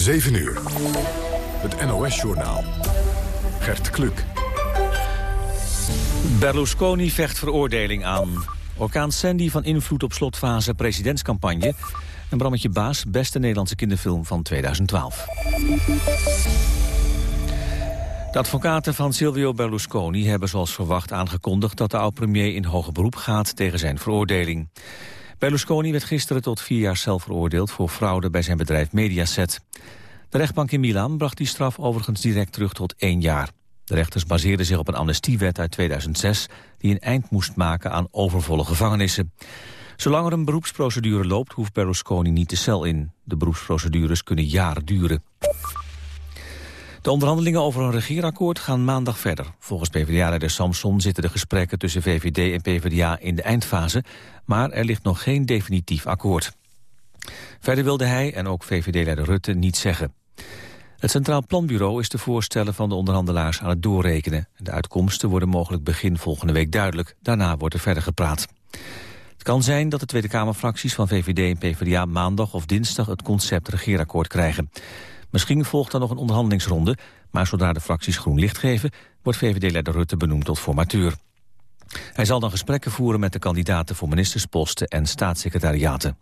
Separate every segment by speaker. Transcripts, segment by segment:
Speaker 1: 7 uur. Het NOS-journaal. Gert Kluk.
Speaker 2: Berlusconi vecht veroordeling aan. Orkaan Sandy van invloed op slotfase presidentscampagne. En Brammetje Baas, beste Nederlandse kinderfilm van 2012. De advocaten van Silvio Berlusconi hebben zoals verwacht aangekondigd... dat de oud-premier in hoger beroep gaat tegen zijn veroordeling. Berlusconi werd gisteren tot vier jaar zelf veroordeeld... voor fraude bij zijn bedrijf Mediaset. De rechtbank in Milaan bracht die straf overigens direct terug tot één jaar. De rechters baseerden zich op een amnestiewet uit 2006... die een eind moest maken aan overvolle gevangenissen. Zolang er een beroepsprocedure loopt, hoeft Berlusconi niet de cel in. De beroepsprocedures kunnen jaren duren. De onderhandelingen over een regeerakkoord gaan maandag verder. Volgens PvdA-leider Samson zitten de gesprekken tussen VVD en PvdA in de eindfase, maar er ligt nog geen definitief akkoord. Verder wilde hij en ook VVD-leider Rutte niet zeggen. Het Centraal Planbureau is de voorstellen van de onderhandelaars aan het doorrekenen. De uitkomsten worden mogelijk begin volgende week duidelijk. Daarna wordt er verder gepraat. Het kan zijn dat de Tweede Kamerfracties van VVD en PvdA maandag of dinsdag het concept regeerakkoord krijgen. Misschien volgt dan nog een onderhandelingsronde, maar zodra de fracties groen licht geven, wordt VVD-leider Rutte benoemd tot formateur. Hij zal dan gesprekken voeren met de kandidaten voor ministersposten en staatssecretariaten.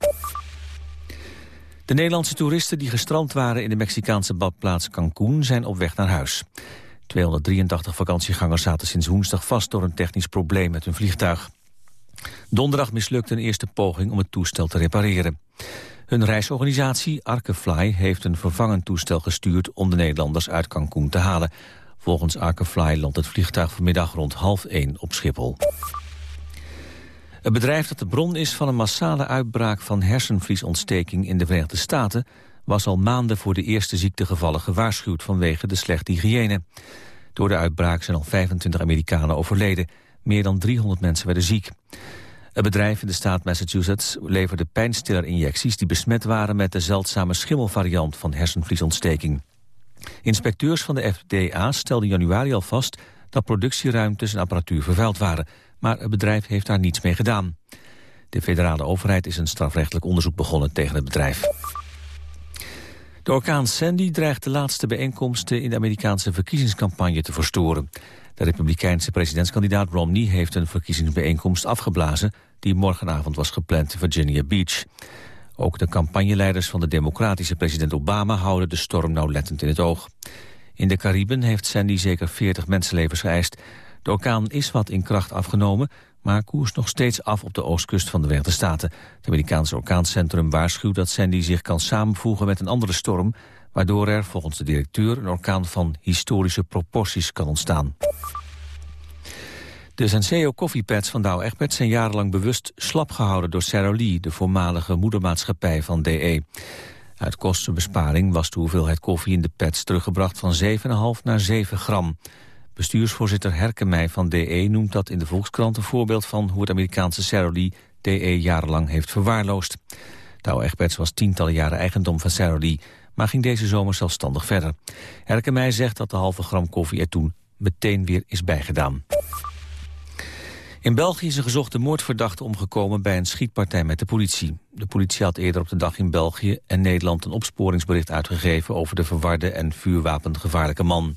Speaker 2: De Nederlandse toeristen die gestrand waren in de Mexicaanse badplaats Cancún zijn op weg naar huis. 283 vakantiegangers zaten sinds woensdag vast door een technisch probleem met hun vliegtuig. Donderdag mislukte een eerste poging om het toestel te repareren. Hun reisorganisatie Arkefly heeft een vervangend toestel gestuurd om de Nederlanders uit Cancún te halen. Volgens Arkefly landt het vliegtuig vanmiddag rond half één op Schiphol. Het bedrijf dat de bron is van een massale uitbraak van hersenvliesontsteking in de Verenigde Staten was al maanden voor de eerste ziektegevallen gewaarschuwd vanwege de slechte hygiëne. Door de uitbraak zijn al 25 Amerikanen overleden. Meer dan 300 mensen werden ziek. Het bedrijf in de staat Massachusetts leverde pijnstillerinjecties... die besmet waren met de zeldzame schimmelvariant van hersenvliesontsteking. Inspecteurs van de FDA stelden januari al vast... dat productieruimtes en apparatuur vervuild waren. Maar het bedrijf heeft daar niets mee gedaan. De federale overheid is een strafrechtelijk onderzoek begonnen tegen het bedrijf. De orkaan Sandy dreigt de laatste bijeenkomsten in de Amerikaanse verkiezingscampagne te verstoren. De republikeinse presidentskandidaat Romney heeft een verkiezingsbijeenkomst afgeblazen die morgenavond was gepland in Virginia Beach. Ook de campagneleiders van de democratische president Obama houden de storm nauwlettend in het oog. In de Cariben heeft Sandy zeker 40 mensenlevens geëist. De orkaan is wat in kracht afgenomen, maar koers nog steeds af op de oostkust van de Verenigde Staten. Het Amerikaanse orkaancentrum waarschuwt dat Sandy zich kan samenvoegen met een andere storm, waardoor er volgens de directeur een orkaan van historische proporties kan ontstaan. De Senseo koffiepads van Douwe Egberts zijn jarenlang bewust slap gehouden door Lee, de voormalige moedermaatschappij van DE. Uit kostenbesparing was de hoeveelheid koffie in de pads teruggebracht van 7,5 naar 7 gram. Bestuursvoorzitter Herkemij van DE noemt dat in de Volkskrant een voorbeeld van hoe het Amerikaanse Lee DE jarenlang heeft verwaarloosd. Douwe Egberts was tientallen jaren eigendom van Lee, maar ging deze zomer zelfstandig verder. Herkemij zegt dat de halve gram koffie er toen meteen weer is bijgedaan. In België is een gezochte moordverdachte omgekomen bij een schietpartij met de politie. De politie had eerder op de dag in België en Nederland een opsporingsbericht uitgegeven over de verwarde en vuurwapengevaarlijke man.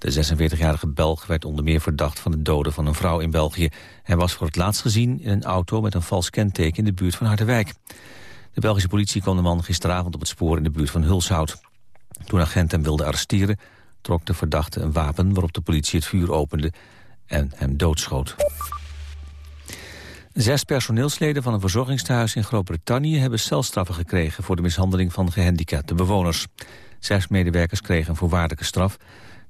Speaker 2: De 46-jarige Belg werd onder meer verdacht van het doden van een vrouw in België. Hij was voor het laatst gezien in een auto met een vals kenteken in de buurt van Harderwijk. De Belgische politie kwam de man gisteravond op het spoor in de buurt van Hulshout. Toen agent hem wilde arresteren, trok de verdachte een wapen waarop de politie het vuur opende en hem doodschoot. Zes personeelsleden van een verzorgingstehuis in Groot-Brittannië... hebben celstraffen gekregen voor de mishandeling van gehandicapte bewoners. Zes medewerkers kregen een voorwaardelijke straf.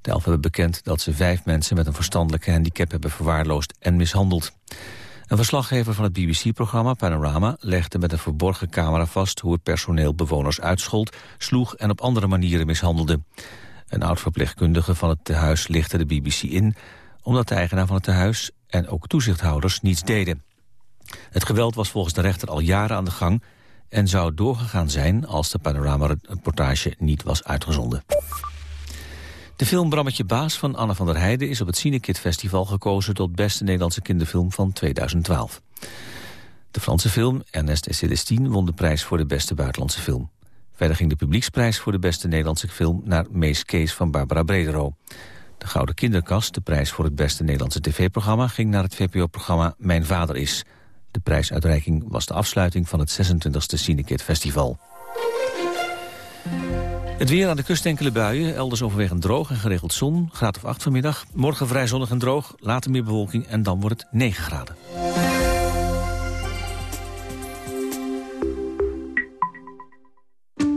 Speaker 2: De elf hebben bekend dat ze vijf mensen met een verstandelijke handicap... hebben verwaarloosd en mishandeld. Een verslaggever van het BBC-programma Panorama legde met een verborgen camera vast... hoe het personeel bewoners uitschold, sloeg en op andere manieren mishandelde. Een oud-verpleegkundige van het tehuis lichtte de BBC in... omdat de eigenaar van het tehuis en ook toezichthouders niets deden. Het geweld was volgens de rechter al jaren aan de gang... en zou doorgegaan zijn als de panorama-reportage niet was uitgezonden. De film Brammetje Baas van Anne van der Heijden... is op het Cinekit Festival gekozen tot beste Nederlandse kinderfilm van 2012. De Franse film Ernest et Célestine won de prijs voor de beste buitenlandse film. Verder ging de publieksprijs voor de beste Nederlandse film naar Mees Kees van Barbara Bredero. De Gouden Kinderkast, de prijs voor het beste Nederlandse tv-programma... ging naar het VPO-programma Mijn Vader Is. De prijsuitreiking was de afsluiting van het 26e Cinekid Festival. Het weer aan de kust enkele buien, elders overwegend droog en geregeld zon. Graad of 8 vanmiddag. Morgen vrij zonnig en droog, later meer bewolking en dan wordt het 9 graden.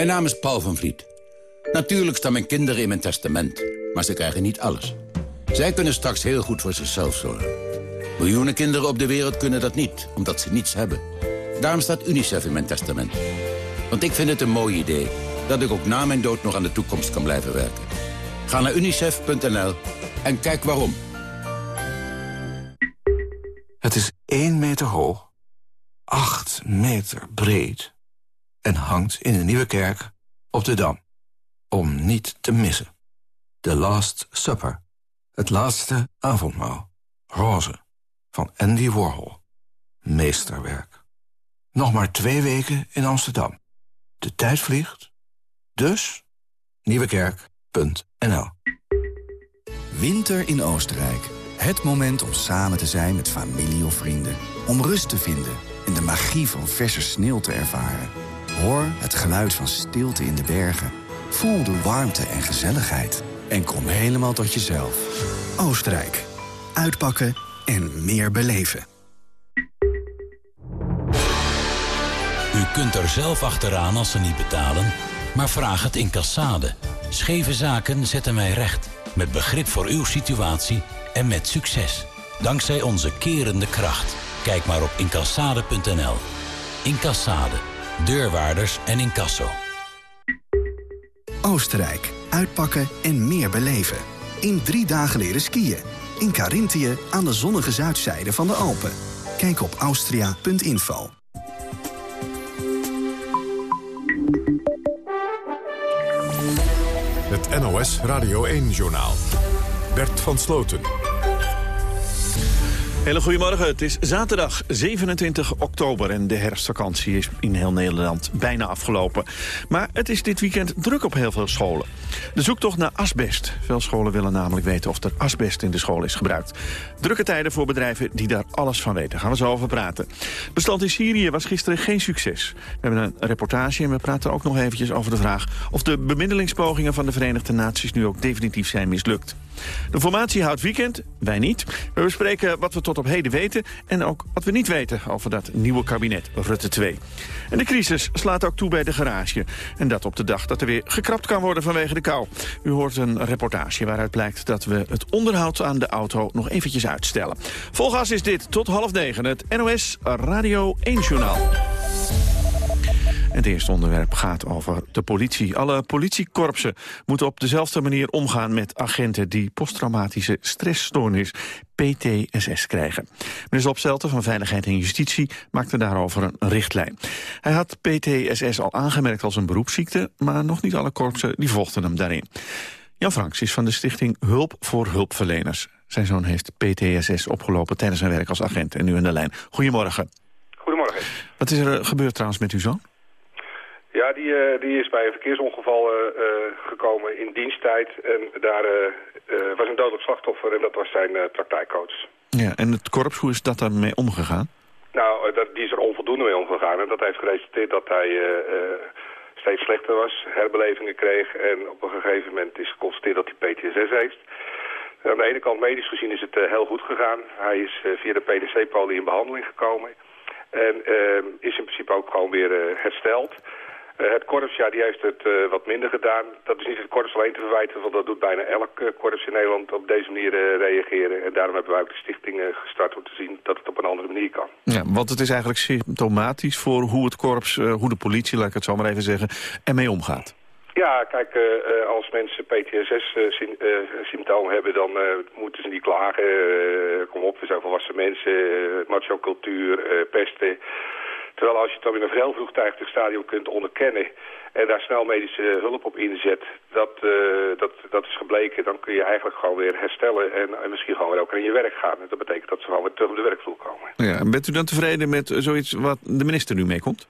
Speaker 3: Mijn naam is Paul van Vliet. Natuurlijk staan mijn kinderen in mijn testament, maar ze krijgen niet alles. Zij kunnen straks heel goed voor zichzelf zorgen. Miljoenen kinderen op de wereld kunnen dat niet, omdat ze niets hebben. Daarom staat UNICEF in mijn testament. Want ik vind het een mooi idee dat ik ook na mijn dood nog aan de toekomst kan blijven werken. Ga naar unicef.nl en kijk waarom.
Speaker 4: Het is 1 meter hoog, 8 meter breed en hangt in de Nieuwe Kerk op de Dam. Om niet te missen. The Last Supper. Het laatste avondmaal. Roze. Van Andy Warhol. Meesterwerk. Nog maar twee weken in Amsterdam. De tijd vliegt. Dus nieuwekerk.nl
Speaker 5: Winter in Oostenrijk. Het moment om samen te zijn met familie of vrienden. Om rust te vinden en de magie van verse sneeuw te ervaren. Hoor het geluid van stilte in de bergen. Voel de warmte en gezelligheid. En kom helemaal tot jezelf. Oostenrijk. Uitpakken en meer beleven.
Speaker 6: U kunt er zelf achteraan als ze niet betalen, maar vraag het in Cassade. Scheve zaken zetten wij recht. Met begrip voor uw situatie en met succes. Dankzij onze kerende kracht. Kijk maar op incassade.nl. Incassade deurwaarders en incasso.
Speaker 5: Oostenrijk. Uitpakken en meer beleven. In drie dagen leren skiën. In Carinthië aan de zonnige zuidzijde van de Alpen. Kijk op austria.info.
Speaker 1: Het NOS Radio 1-journaal. Bert van Sloten.
Speaker 7: Hele goedemorgen, het is zaterdag 27 oktober en de herfstvakantie is in heel Nederland bijna afgelopen. Maar het is dit weekend druk op heel veel scholen. De zoektocht naar asbest. Veel scholen willen namelijk weten of er asbest in de school is gebruikt. Drukke tijden voor bedrijven die daar alles van weten. Gaan we zo over praten. Bestand in Syrië was gisteren geen succes. We hebben een reportage en we praten ook nog eventjes over de vraag... of de bemiddelingspogingen van de Verenigde Naties nu ook definitief zijn mislukt. De formatie houdt weekend, wij niet. We bespreken wat we tot op heden weten en ook wat we niet weten over dat nieuwe kabinet Rutte 2. En de crisis slaat ook toe bij de garage. En dat op de dag dat er weer gekrapt kan worden vanwege de kou. U hoort een reportage waaruit blijkt dat we het onderhoud aan de auto nog eventjes uitstellen. Volgas is dit tot half negen, het NOS Radio 1 Journaal. Het eerste onderwerp gaat over de politie. Alle politiekorpsen moeten op dezelfde manier omgaan met agenten die posttraumatische stressstoornis, PTSS, krijgen. Minister Opstelten van Veiligheid en Justitie maakte daarover een richtlijn. Hij had PTSS al aangemerkt als een beroepsziekte, maar nog niet alle korpsen die volgden hem daarin. Jan Franks is van de stichting Hulp voor Hulpverleners. Zijn zoon heeft PTSS opgelopen tijdens zijn werk als agent en nu in de lijn. Goedemorgen.
Speaker 8: Goedemorgen.
Speaker 7: Wat is er gebeurd trouwens met uw zoon?
Speaker 8: Ja, die, uh, die is bij een verkeersongeval uh, gekomen in diensttijd. En daar was een dodelijk slachtoffer en dat was zijn praktijkcoach.
Speaker 7: Ja, en het korps, hoe is dat daarmee omgegaan?
Speaker 8: Nou, dat, die is er onvoldoende mee omgegaan. En dat heeft geresulteerd dat hij steeds slechter was, herbelevingen kreeg. En op een gegeven moment is geconstateerd dat hij PTSS heeft. Aan de ene kant medisch gezien is het heel goed gegaan. Hij is via de PDC-polie in behandeling gekomen. En is in principe ook gewoon weer hersteld. Eh, het korps, ja, die heeft het uh, wat minder gedaan. Dat is niet het korps alleen te verwijten, want dat doet bijna elk uh, korps in Nederland op deze manier reageren. En daarom hebben wij ook de stichting gestart om te zien dat het op een andere manier kan.
Speaker 7: Ja, want het is eigenlijk symptomatisch voor hoe het korps, hoe de politie, laat ik het zo maar even zeggen, ermee omgaat.
Speaker 8: Ja, kijk, uh, als mensen PTSS-symptomen hebben, dan uh, moeten ze niet klagen. kom op, we zijn volwassen mensen, macho-cultuur, pesten. Terwijl als je het dan in een heel vroegtijdig stadium kunt onderkennen en daar snel medische hulp op inzet, dat, dat, dat is gebleken, dan kun je eigenlijk gewoon weer herstellen en, en misschien gewoon weer ook aan je werk gaan. En dat betekent dat ze gewoon weer terug op de werkvloer komen.
Speaker 7: Ja, en bent u dan tevreden met zoiets wat de minister nu meekomt?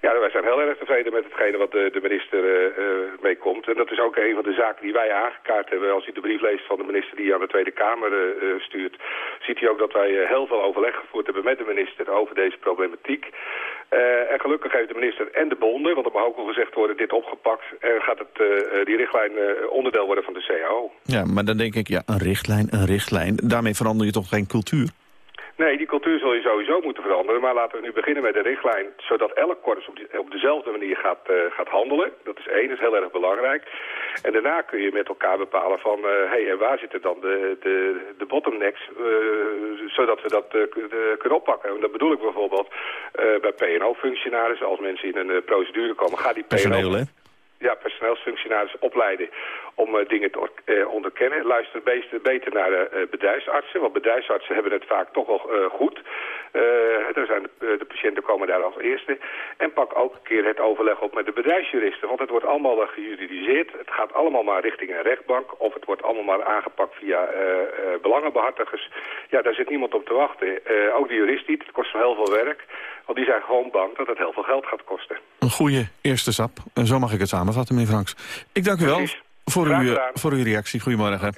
Speaker 8: Ja, wij zijn heel erg tevreden met hetgene wat de, de minister uh, meekomt. En dat is ook een van de zaken die wij aangekaart hebben. Als u de brief leest van de minister die aan de Tweede Kamer uh, stuurt... ziet u ook dat wij heel veel overleg gevoerd hebben met de minister over deze problematiek. en gelukkig heeft de minister en de bonden, want er mag ook al gezegd worden, dit opgepakt. En gaat het, die richtlijn onderdeel worden van de CAO.
Speaker 7: Ja, maar dan denk ik, ja, een richtlijn, een richtlijn. Daarmee verander je toch geen cultuur?
Speaker 8: Nee, die cultuur zul je sowieso moeten veranderen. Maar laten we nu beginnen met de richtlijn... zodat elk korps op, op dezelfde manier gaat, uh, gaat handelen. Dat is één, dat is heel erg belangrijk. En daarna kun je met elkaar bepalen van... hé, uh, hey, en waar zitten dan de, de, de bottomnecks... Uh, zodat we dat kunnen oppakken. En dat bedoel ik bijvoorbeeld bij PNO-functionarissen. Als mensen in een procedure komen, ga die PNO...
Speaker 7: Personeel, hè?
Speaker 8: ja, personeelsfunctionaris opleiden om uh, dingen te uh, onderkennen. Luister beter, naar de uh, bedrijfsartsen, want bedrijfsartsen hebben het vaak toch wel goed. er zijn de, de, patiënten komen daar als eerste. En pak ook een keer het overleg op met de bedrijfsjuristen, want het wordt allemaal gejuridiseerd. Het gaat allemaal maar richting een rechtbank of het wordt allemaal maar aangepakt via belangenbehartigers. Ja, daar zit niemand op te wachten. ook de jurist niet, het kost heel veel werk. Want die zijn gewoon bang dat het heel veel geld gaat kosten.
Speaker 7: Een goede eerste stap. En zo mag ik het samenvatten, meneer Franks. Ik dank u wel voor, uw, voor uw reactie. Goedemorgen.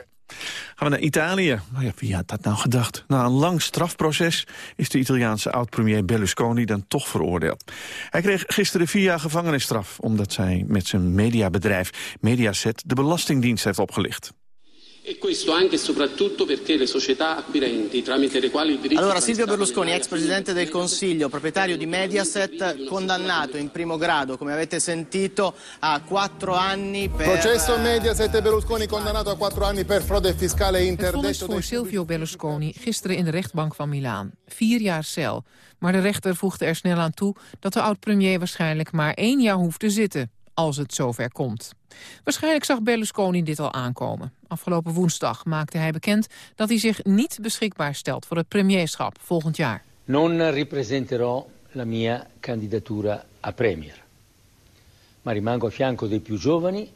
Speaker 7: Gaan we naar Italië. Oh ja, wie had dat nou gedacht? Na een lang strafproces is de Italiaanse oud-premier Berlusconi dan toch veroordeeld. Hij kreeg gisteren vier jaar gevangenisstraf... omdat hij met zijn mediabedrijf Mediaset de Belastingdienst heeft opgelicht.
Speaker 9: E questo anche e soprattutto perché le società acquirenti tramite le quali il diritto
Speaker 10: Allora Silvio Berlusconi, ex presidente del Consiglio, proprietario di Mediaset, condannato in primo grado, come avete sentito, a quattro anni per...
Speaker 11: Processo Mediaset e Berlusconi condannato a quattro anni per frode fiscale interdetto...
Speaker 12: Het voor Silvio Berlusconi gisteren in de rechtbank van Milaan. Vier jaar cel. Maar de rechter voegde er snel aan toe dat de oud-premier waarschijnlijk maar één jaar hoeft te zitten als het zover komt. Waarschijnlijk zag Berlusconi dit al aankomen. Afgelopen woensdag maakte hij bekend dat hij zich niet beschikbaar stelt voor het premierschap volgend jaar.
Speaker 13: Non ripresenterò la mia candidatura a premier. Ma rimango a fianco dei più giovani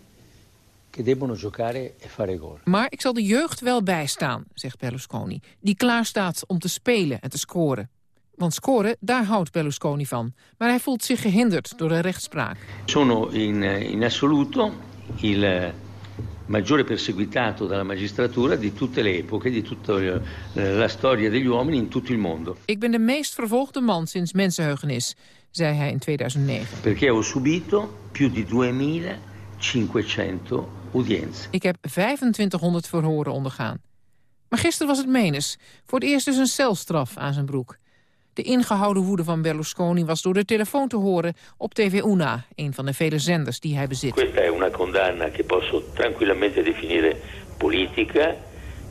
Speaker 13: che debbono giocare e fare gol.
Speaker 12: Maar ik zal de jeugd wel bijstaan, zegt Berlusconi, die klaar staat om te spelen en te scoren. Want scoren, daar houdt Berlusconi van. Maar hij voelt zich gehinderd door de rechtspraak.
Speaker 13: Sono in, in assoluto il maggiore perseguitato dalla magistratura di tutte le epoche, di tutta eh, la storia degli uomini in tutto il mondo.
Speaker 12: Ik ben de meest vervolgde man sinds mensenheugenis, zei hij in 2009.
Speaker 13: Perché ho subito più di 2500 udienze.
Speaker 12: Ik heb 2500 verhoren ondergaan. Maar gisteren was het Menes. Voor het eerst dus een celstraf aan zijn broek. De ingehouden woede van Berlusconi was door de telefoon te horen op TV Una, een van de vele zenders die hij bezit.
Speaker 13: Questa è una condanna che posso tranquillamente definire politica,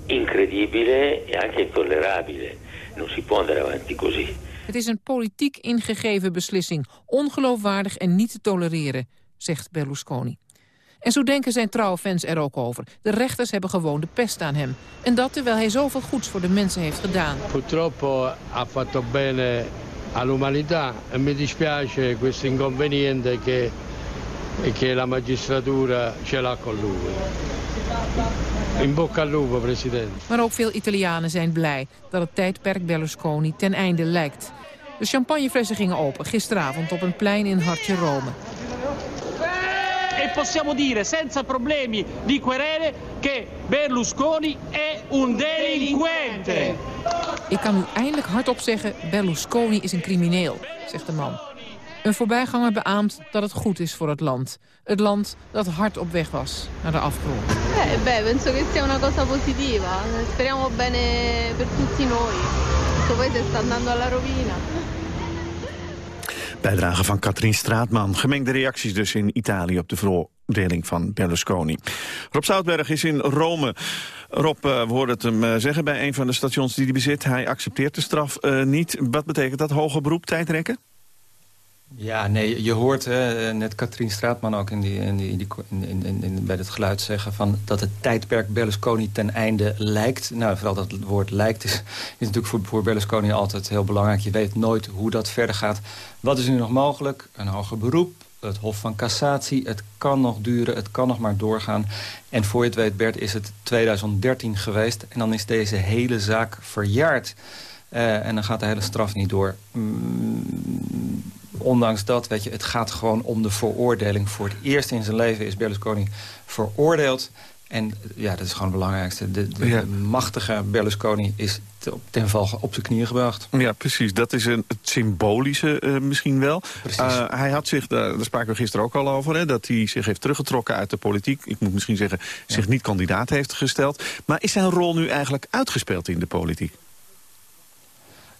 Speaker 13: incredibile e anche intollerabile. Non si può andare avanti così.
Speaker 12: Het is een politiek ingegeven beslissing, ongeloofwaardig en niet te tolereren, zegt Berlusconi. En zo denken zijn trouwe fans er ook over. De rechters hebben gewoon de pest aan hem. En dat terwijl hij zoveel goeds voor de mensen heeft gedaan.
Speaker 14: Purtroppo ha fatto bene all'umanità e mi dispiace questo inconveniente che, che la magistratura ce l'ha con lui. In bocca al lupo, president.
Speaker 12: Maar ook veel Italianen zijn blij dat het tijdperk Berlusconi ten einde lijkt. De champagneflessen gingen open gisteravond op een plein in Hartje Rome
Speaker 15: possiamo dire senza problemi di querele che Berlusconi è un delinquente.
Speaker 12: Ik kan u eindelijk hardop zeggen, Berlusconi is een crimineel, zegt de man. Een voorbijganger beaamt dat het goed is voor het land. Het land dat hard op weg was naar de afgrond.
Speaker 16: Eh, beh, penso che sia una cosa positiva. Speriamo bene per tutti noi. Questo paese sta andando alla rovina.
Speaker 7: Bijdrage van Katrien Straatman. Gemengde reacties dus in Italië op de veroordeling van Berlusconi. Rob Zoutberg is in Rome. Rob, uh, we hoorden het hem uh, zeggen bij een van de stations die hij bezit. Hij accepteert de straf uh, niet. Wat betekent dat? Hoger beroep, tijdrekken?
Speaker 17: Ja, nee, je hoort hè, net Katrien Straatman ook in die, in die, in die, in, in, bij het geluid zeggen... Van dat het tijdperk Berlusconi ten einde lijkt. Nou, vooral dat woord lijkt is, natuurlijk voor, voor Berlusconi altijd heel belangrijk. Je weet nooit hoe dat verder gaat. Wat is nu nog mogelijk? Een hoger beroep, het Hof van Cassatie. Het kan nog duren, het kan nog maar doorgaan. En voor je het weet, Bert, is het 2013 geweest... en dan is deze hele zaak verjaard... Uh, en dan gaat de hele straf niet door. Mm, ondanks dat, weet je, het gaat gewoon om de veroordeling. Voor het eerst in zijn leven is Berlusconi veroordeeld. En ja, dat is gewoon het belangrijkste. De, de, ja. de machtige Berlusconi is ten val op zijn knieën gebracht.
Speaker 7: Ja, precies. Dat is een, het symbolische uh, misschien wel. Uh, hij had zich, daar, daar spraken we gisteren ook al over... Hè, dat hij zich heeft teruggetrokken uit de politiek. Ik moet misschien zeggen, ja. zich niet kandidaat heeft gesteld. Maar is zijn rol nu eigenlijk uitgespeeld in de politiek?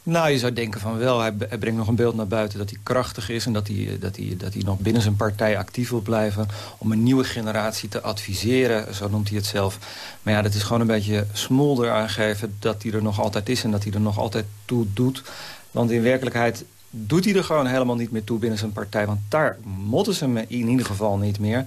Speaker 17: Nou, je zou denken van wel. Hij, brengt nog een beeld naar buiten dat hij krachtig is... en dat hij, dat, hij, dat hij nog binnen zijn partij actief wil blijven... om een nieuwe generatie te adviseren, zo noemt hij het zelf. Maar ja, dat is gewoon een beetje smolder aangeven... dat hij er nog altijd is en dat hij er nog altijd toe doet. Want in werkelijkheid doet hij er gewoon helemaal niet meer toe binnen zijn partij. Want daar motten ze hem in ieder geval niet meer...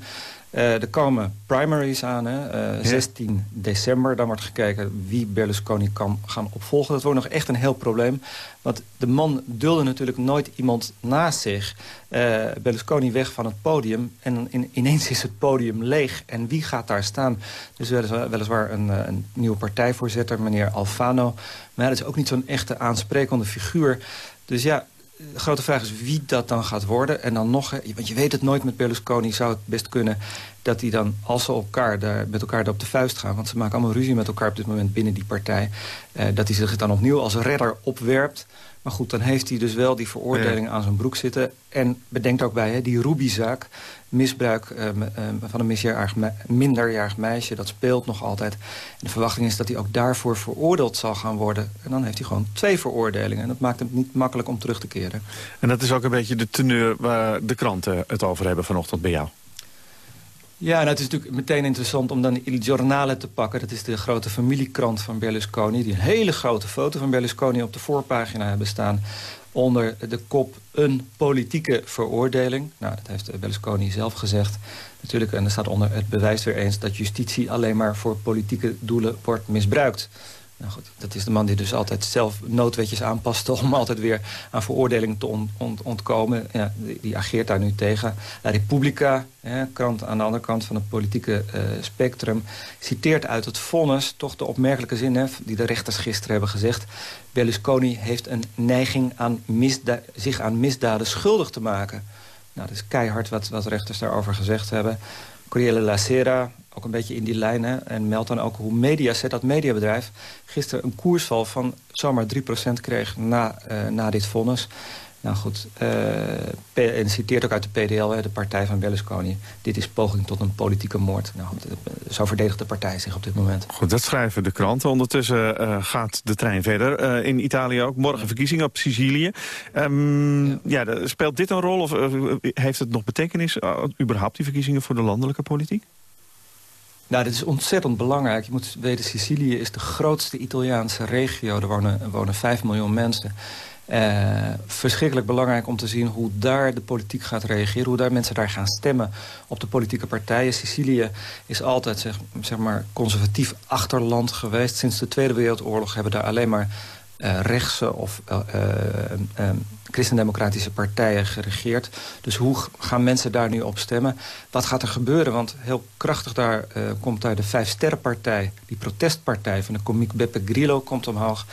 Speaker 17: Uh, er komen primaries aan, hè? Uh, 16 ja. december. Dan wordt gekeken wie Berlusconi kan gaan opvolgen. Dat wordt nog echt een heel probleem. Want de man dulde natuurlijk nooit iemand naast zich. Uh, Berlusconi weg van het podium. En in, ineens is het podium leeg. En wie gaat daar staan? Dus weliswaar, weliswaar een, een, nieuwe partijvoorzitter, meneer Alfano. Maar ja, dat is ook niet zo'n echte aansprekende figuur. Dus ja, de grote vraag is wie dat dan gaat worden. En dan nog, want je weet het nooit met Berlusconi, zou het best kunnen... dat die dan, als ze elkaar daar, met elkaar daar op de vuist gaan... want ze maken allemaal ruzie met elkaar op dit moment binnen die partij... Eh, dat hij zich dan opnieuw als redder opwerpt... Maar goed, dan heeft hij dus wel die veroordeling ja. aan zijn broek zitten. En bedenkt ook bij, hè, die Ruby-zaak, misbruik uh, uh, van een minderjarig meisje... dat speelt nog altijd. En de verwachting is dat hij ook daarvoor veroordeeld zal gaan worden. En dan heeft hij gewoon twee veroordelingen. En dat maakt het niet makkelijk om terug te keren.
Speaker 7: En dat is ook een beetje de teneur waar de kranten het over hebben vanochtend bij jou.
Speaker 17: Ja, nou, het is natuurlijk meteen interessant om dan Il Giornale te pakken. Dat is de grote familiekrant van Berlusconi. Die een hele grote foto van Berlusconi op de voorpagina hebben staan. Onder de kop een politieke veroordeling. Nou, dat heeft Berlusconi zelf gezegd. Natuurlijk, en er staat onder het bewijs weer eens... dat justitie alleen maar voor politieke doelen wordt misbruikt. Nou goed, dat is de man die dus altijd zelf noodwetjes aanpast... om altijd weer aan veroordeling te on, ont, ontkomen. Ja, die, die, ageert daar nu tegen. La Repubblica, krant aan de andere kant van het politieke uh, spectrum... citeert uit het vonnis toch de opmerkelijke zin... Hè, die de rechters gisteren hebben gezegd... Berlusconi heeft een neiging aan zich aan misdaden schuldig te maken. Nou, dat is keihard wat, wat rechters daarover gezegd hebben. Corriere la Sera, ook een beetje in die lijnen. En meldt dan ook hoe Mediaset, dat mediabedrijf... gisteren een koersval van zomaar 3% kreeg na, uh, na dit vonnis. Nou goed, uh, en citeert ook uit de PDL, de partij van Berlusconi. Dit is poging tot een politieke moord. Nou goed, zo verdedigt de partij zich op dit moment.
Speaker 7: Goed, dat schrijven de kranten. Ondertussen uh, gaat de trein verder. Uh, in Italië ook. Morgen verkiezingen op Sicilië. Um, ja. ja speelt dit een rol of heeft het nog betekenis... überhaupt die verkiezingen voor de landelijke politiek?
Speaker 17: Nou, dit is ontzettend belangrijk. Je moet weten, Sicilië is de grootste Italiaanse regio. Er wonen, er wonen 5 miljoen mensen. Uh, verschrikkelijk belangrijk om te zien hoe daar de politiek gaat reageren. Hoe daar mensen daar gaan stemmen op de politieke partijen. Sicilië is altijd zeg, zeg maar conservatief achterland geweest. Sinds de Tweede Wereldoorlog hebben daar alleen maar uh, rechtse of uh, christendemocratische partijen geregeerd. Dus hoe gaan mensen daar nu op stemmen? Wat gaat er gebeuren? Want heel krachtig daar komt daar de Vijfsterrenpartij... die protestpartij van de komiek Beppe Grillo komt omhoog.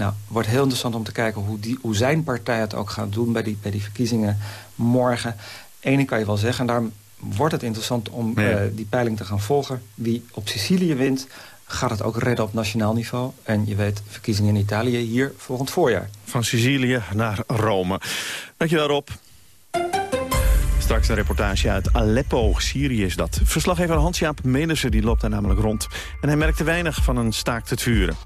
Speaker 17: Nou, wordt heel interessant om te kijken hoe, die, hoe zijn partij het ook gaat doen... bij die, bij die verkiezingen morgen. Eén kan je wel zeggen, en daarom wordt het interessant om ja. die peiling te gaan volgen. Wie op Sicilië wint, gaat het ook redden op nationaal niveau. En je weet, verkiezingen in Italië hier volgend voorjaar.
Speaker 7: Van Sicilië naar Rome. Dankjewel Rob. Straks een reportage uit Aleppo, Syrië is dat. Verslaggever Hans-Jaap Melissen die loopt daar namelijk rond. En hij merkte weinig van een staakt het vuren.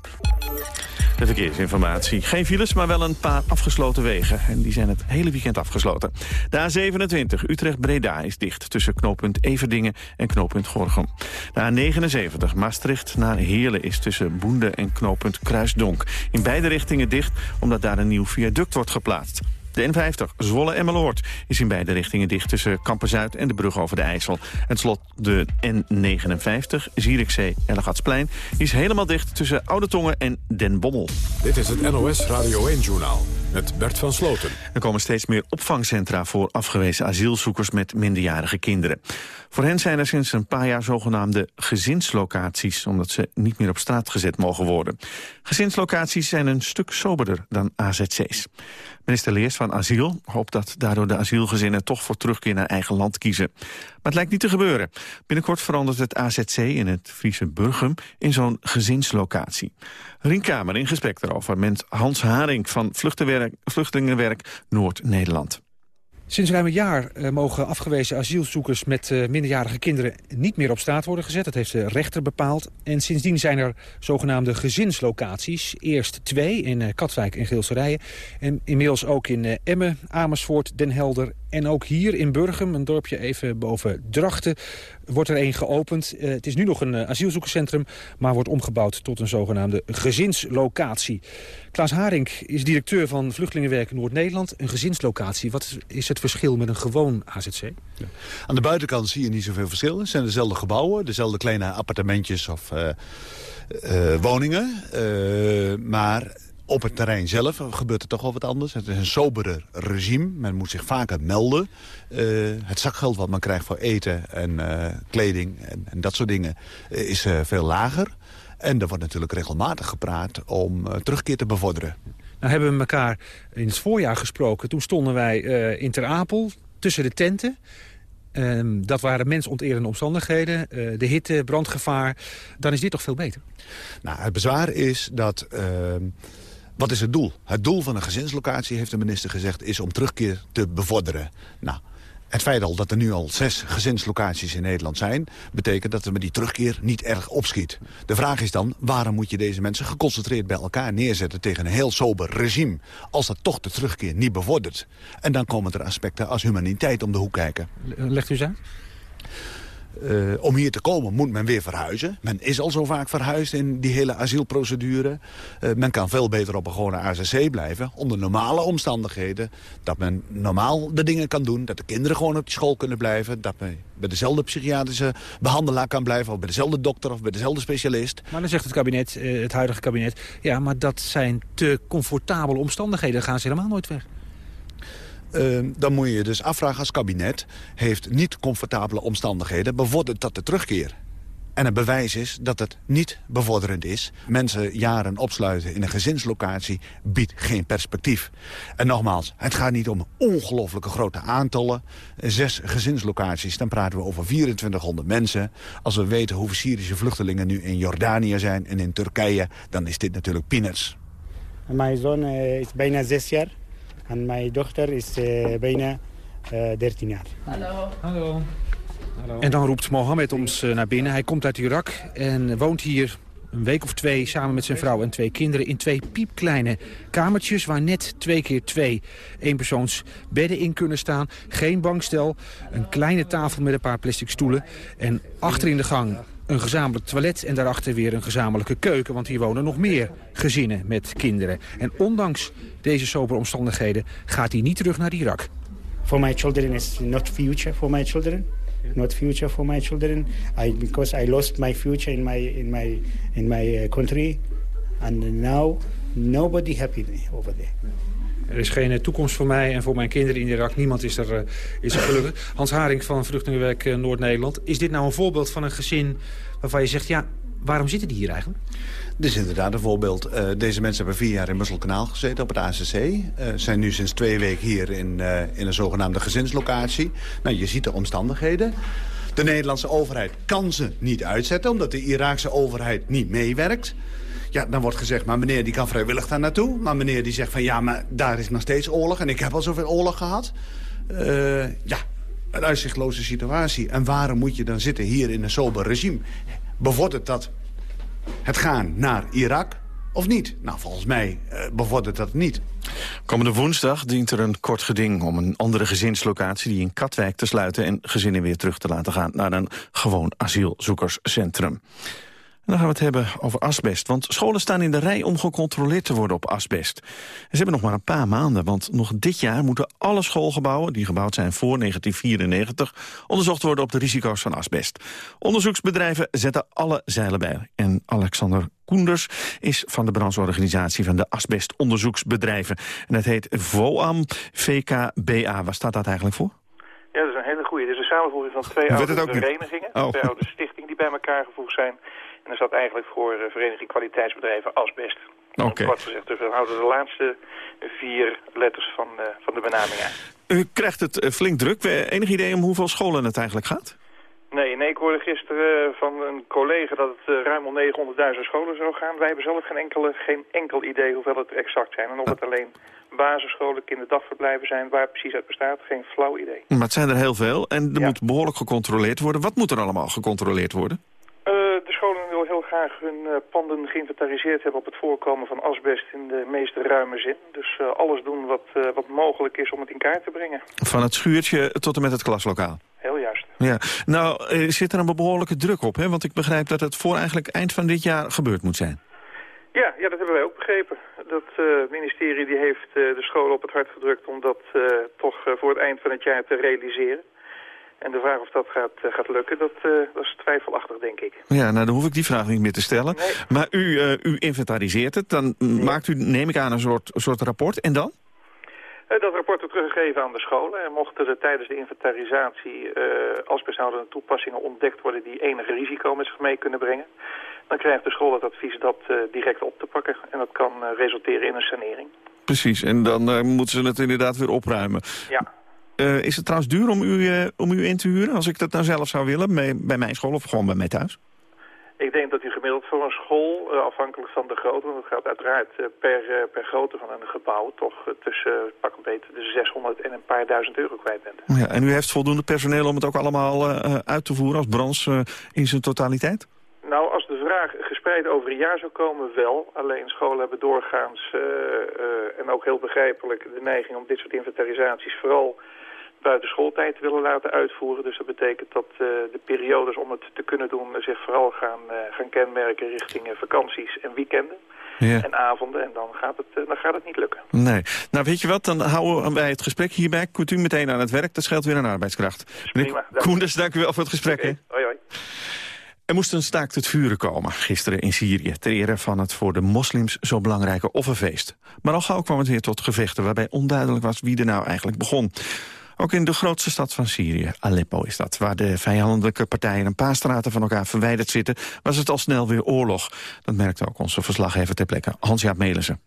Speaker 7: De verkeersinformatie. Geen files, maar wel een paar afgesloten wegen. En die zijn het hele weekend afgesloten. De A27 Utrecht-Breda is dicht tussen knooppunt Everdingen en knooppunt Gorgum. De A79 Maastricht naar Heerlen is tussen Boende en knooppunt Kruisdonk. In beide richtingen dicht omdat daar een nieuw viaduct wordt geplaatst. De N50 Zwolle-Emmeloord is in beide richtingen dicht tussen Kampen-Zuid en de brug over de IJssel. En slot de N59 Zierikzee-Ellegatsplein is helemaal dicht tussen Oude Tongen en Den Bommel.
Speaker 1: Dit is het NOS Radio 1-journaal met Bert van Sloten.
Speaker 7: Er komen steeds meer opvangcentra voor afgewezen asielzoekers met minderjarige kinderen. Voor hen zijn er sinds een paar jaar zogenaamde gezinslocaties... omdat ze niet meer op straat gezet mogen worden. Gezinslocaties zijn een stuk soberder dan AZC's. Minister Leers van Asiel hoopt dat daardoor de asielgezinnen... toch voor terugkeer naar eigen land kiezen. Maar het lijkt niet te gebeuren. Binnenkort verandert het AZC in het Friese Burgum... in zo'n gezinslocatie. Rien Kamer in gesprek daarover met Hans Haring... van Vluchtelingenwerk Noord-Nederland.
Speaker 18: Sinds ruim een jaar uh, mogen afgewezen asielzoekers met uh, minderjarige kinderen niet meer op straat worden gezet. Dat heeft de rechter bepaald. En sindsdien zijn er zogenaamde gezinslocaties. Eerst twee in uh, Katwijk en Geelserijen. En inmiddels ook in Emmen, Amersfoort, Den Helder en ook hier in Burgum, een dorpje even boven Drachten, wordt er een geopend. Uh, het is nu nog een uh, asielzoekerscentrum, maar wordt omgebouwd tot een zogenaamde gezinslocatie. Klaas Haring is directeur van Vluchtelingenwerk Noord-Nederland. Een gezinslocatie, wat is het verschil met een gewoon AZC?
Speaker 19: Aan de buitenkant zie je niet zoveel verschil. Het zijn dezelfde gebouwen, dezelfde kleine appartementjes of uh, woningen. maar op het terrein zelf gebeurt er toch wel wat anders. Het is een soberer regime. Men moet zich vaker melden. Uh, het zakgeld wat men krijgt voor eten en uh, kleding en, en, dat soort dingen uh, is veel lager. En er wordt natuurlijk regelmatig gepraat om terugkeer te bevorderen.
Speaker 18: Nou hebben we elkaar in het voorjaar gesproken. Toen stonden wij in Ter Apel tussen de tenten. Uh, dat waren mensonterende omstandigheden, uh, de hitte, brandgevaar. Dan is dit toch veel beter?
Speaker 19: Nou, het bezwaar is dat... Uh, wat is het doel? Het doel van een gezinslocatie, heeft de minister gezegd... is om terugkeer te bevorderen. Nou, het feit al dat er nu al zes gezinslocaties in Nederland zijn... betekent dat er met die terugkeer niet erg opschiet. De vraag is dan, waarom moet je deze mensen geconcentreerd bij elkaar neerzetten... tegen een heel sober regime, als dat toch de terugkeer niet bevordert? En dan komen er aspecten als humaniteit om de hoek kijken.
Speaker 18: Legt u eens uit?
Speaker 19: Uh, om hier te komen moet men weer verhuizen. Men is al zo vaak verhuisd in die hele asielprocedure. Uh, men kan veel beter op een gewone AZC blijven. Onder normale omstandigheden. Dat men normaal de dingen kan doen. Dat de kinderen gewoon op school kunnen blijven. Dat men bij dezelfde psychiatrische behandelaar kan blijven. Of bij dezelfde dokter of bij dezelfde specialist.
Speaker 18: Maar dan zegt het kabinet, uh, het huidige kabinet... ja, maar dat zijn te comfortabele omstandigheden. Dan gaan ze helemaal nooit weg.
Speaker 19: Uh, dan moet je dus afvragen als kabinet... heeft niet comfortabele omstandigheden bevordert dat de terugkeer? En het bewijs is dat het niet bevorderend is. Mensen jaren opsluiten in een gezinslocatie biedt geen perspectief. En nogmaals, het gaat niet om ongelooflijke grote aantallen. Zes gezinslocaties, dan praten we over 2400 mensen. Als we weten hoeveel Syrische vluchtelingen nu in Jordanië zijn en in Turkije... dan is dit natuurlijk peanuts.
Speaker 20: Mijn zoon uh, is bijna zes jaar. En mijn dochter is uh, bijna uh, 13 jaar.
Speaker 18: Hallo. Hallo. En dan roept Mohammed ons uh, naar binnen. Hij komt uit Irak en woont hier een week of twee samen met zijn vrouw en twee kinderen... in twee piepkleine kamertjes waar net twee keer twee eenpersoons bedden in kunnen staan. Geen bankstel, een kleine tafel met een paar plastic stoelen... en achter in de gang een gezamenlijk toilet en daarachter weer een gezamenlijke keuken. Want hier wonen nog meer gezinnen met kinderen. En ondanks deze sobere omstandigheden gaat hij niet terug naar Irak.
Speaker 20: For my children is not future for my children. Not future for my children. I, because I lost my future in my, in my, in my country. And now nobody happy over there.
Speaker 18: Er is geen toekomst voor mij en voor mijn kinderen in Irak. Niemand is er, uh, is er gelukkig. Hans Haring van Vluchtelingenwerk uh, Noord-Nederland. Is dit nou een voorbeeld van een gezin waarvan je zegt... ja, waarom zitten die hier eigenlijk?
Speaker 19: Dit is inderdaad een voorbeeld. Uh, deze mensen hebben vier jaar in Musselkanaal gezeten op het ACC. Uh, zijn nu sinds twee weken hier in, uh, in een zogenaamde gezinslocatie. Nou, je ziet de omstandigheden. De Nederlandse overheid kan ze niet uitzetten... omdat de Iraakse overheid niet meewerkt. Ja, dan wordt gezegd, maar meneer die kan vrijwillig daar naartoe. Maar meneer die zegt van ja, maar daar is nog steeds oorlog. En ik heb al zoveel oorlog gehad. ja, een uitzichtloze situatie. En waarom moet je dan zitten hier in een sober regime? Bevordert dat het gaan naar Irak? of niet? Nou, volgens mij uh, bevordert dat niet.
Speaker 7: Komende woensdag dient er een kort geding om een andere gezinslocatie... die in Katwijk te sluiten en gezinnen weer terug te laten gaan... naar een gewoon asielzoekerscentrum dan gaan we het hebben over asbest. Want scholen staan in de rij om gecontroleerd te worden op asbest. En ze hebben nog maar een paar maanden, want nog dit jaar moeten alle schoolgebouwen... die gebouwd zijn voor 1994, onderzocht worden op de risico's van asbest. Onderzoeksbedrijven zetten alle zeilen bij. En Alexander Koenders is van de brancheorganisatie van de asbestonderzoeksbedrijven. En het heet VOAM VKBA. Waar staat dat eigenlijk voor?
Speaker 21: Ja, dat is een hele goede. Het is een samenvoeging van twee oude verenigingen. Oh. Twee oude stichtingen die bij elkaar gevoegd zijn. En dat staat eigenlijk voor uh, Vereniging Kwaliteitsbedrijven Asbest.
Speaker 7: Oké.
Speaker 21: Okay. gezegd, dus we houden de laatste vier letters van, uh, van de benaming aan.
Speaker 7: U krijgt het uh, flink druk. Enig idee om hoeveel scholen het eigenlijk gaat?
Speaker 21: Nee, nee, ik hoorde gisteren van een collega dat het ruim om 900.000 scholen zou gaan. Wij hebben zelf geen, enkele, geen enkel idee hoeveel het exact zijn. En of het alleen basisscholen, kinderdagverblijven zijn, waar het precies uit bestaat, geen flauw idee.
Speaker 7: Maar het zijn er heel veel en er moet behoorlijk gecontroleerd worden. Wat moet er allemaal gecontroleerd worden?
Speaker 21: Uh, de scholen willen heel graag hun uh, panden geïnventariseerd hebben op het voorkomen van asbest in de meest ruime zin. Dus uh, alles doen wat, wat mogelijk is om het in kaart te brengen.
Speaker 7: Van het schuurtje tot en met het klaslokaal?
Speaker 21: Heel juist.
Speaker 7: Ja. Nou, zit er een behoorlijke druk op, hè? Want ik begrijp dat het voor eigenlijk eind van dit jaar gebeurd moet zijn.
Speaker 21: Ja, ja dat hebben wij ook begrepen. Dat ministerie die heeft de scholen op het hart gedrukt om dat toch voor het eind van het jaar te realiseren. En de vraag of dat gaat, uh, gaat lukken, dat, uh, dat is twijfelachtig, denk ik.
Speaker 7: Ja, nou dan hoef ik die vraag niet meer te stellen.
Speaker 21: Nee.
Speaker 7: Maar u, uh, u inventariseert het, dan ja. maakt u, neem ik aan, een soort, soort rapport. En dan?
Speaker 21: dat rapport wordt teruggegeven aan de scholen. En mochten er tijdens de inventarisatie asbesthoudende toepassingen ontdekt worden... die enige risico met zich mee kunnen brengen... dan krijgt de school het advies dat direct op te pakken. En dat kan resulteren in een sanering.
Speaker 7: Precies, en dan moeten ze het inderdaad weer opruimen.
Speaker 21: Ja.
Speaker 7: Uh, is het trouwens duur om u, uh, om u in te huren, als ik dat nou zelf zou willen, bij, bij mijn school of gewoon bij mij thuis?
Speaker 21: Ik denk dat u gemiddeld voor een school, uh, afhankelijk van de grootte, want het gaat uiteraard per, per grootte van een gebouw, toch tussen pak een beetje de 600 en een paar duizend euro kwijt bent.
Speaker 7: Ja, en u heeft voldoende personeel om het ook allemaal uit te voeren als branche in zijn totaliteit?
Speaker 21: Nou, als de vraag gespreid over een jaar zou komen, wel. Alleen scholen hebben doorgaans, en ook heel begrijpelijk, de neiging om dit soort inventarisaties vooral buiten schooltijd willen laten uitvoeren. Dus dat betekent dat uh, de periodes om het te kunnen doen zich vooral gaan, uh, gaan kenmerken richting vakanties en weekenden.
Speaker 7: Ja.
Speaker 21: En avonden, en dan gaat, het, dan gaat het niet lukken.
Speaker 7: Nee. Nou, weet je wat, dan houden wij het gesprek hierbij. Kunt u meteen aan het werk, dat scheelt weer een arbeidskracht.
Speaker 21: Prima.
Speaker 7: Koenders, dank u wel voor het gesprek.
Speaker 21: Okay. Hoi, hoi.
Speaker 7: Er moest een staakt het vuren komen gisteren in Syrië... ter ere van het voor de moslims zo belangrijke offerfeest. Maar al gauw kwam het weer tot gevechten... waarbij onduidelijk was wie er nou eigenlijk begon. Ook in de grootste stad van Syrië, Aleppo is dat... waar de vijandelijke partijen een paar straten van elkaar verwijderd zitten... was het al snel weer oorlog. Dat merkte ook onze verslaggever ter plekke, Hans-Jaap Melissen.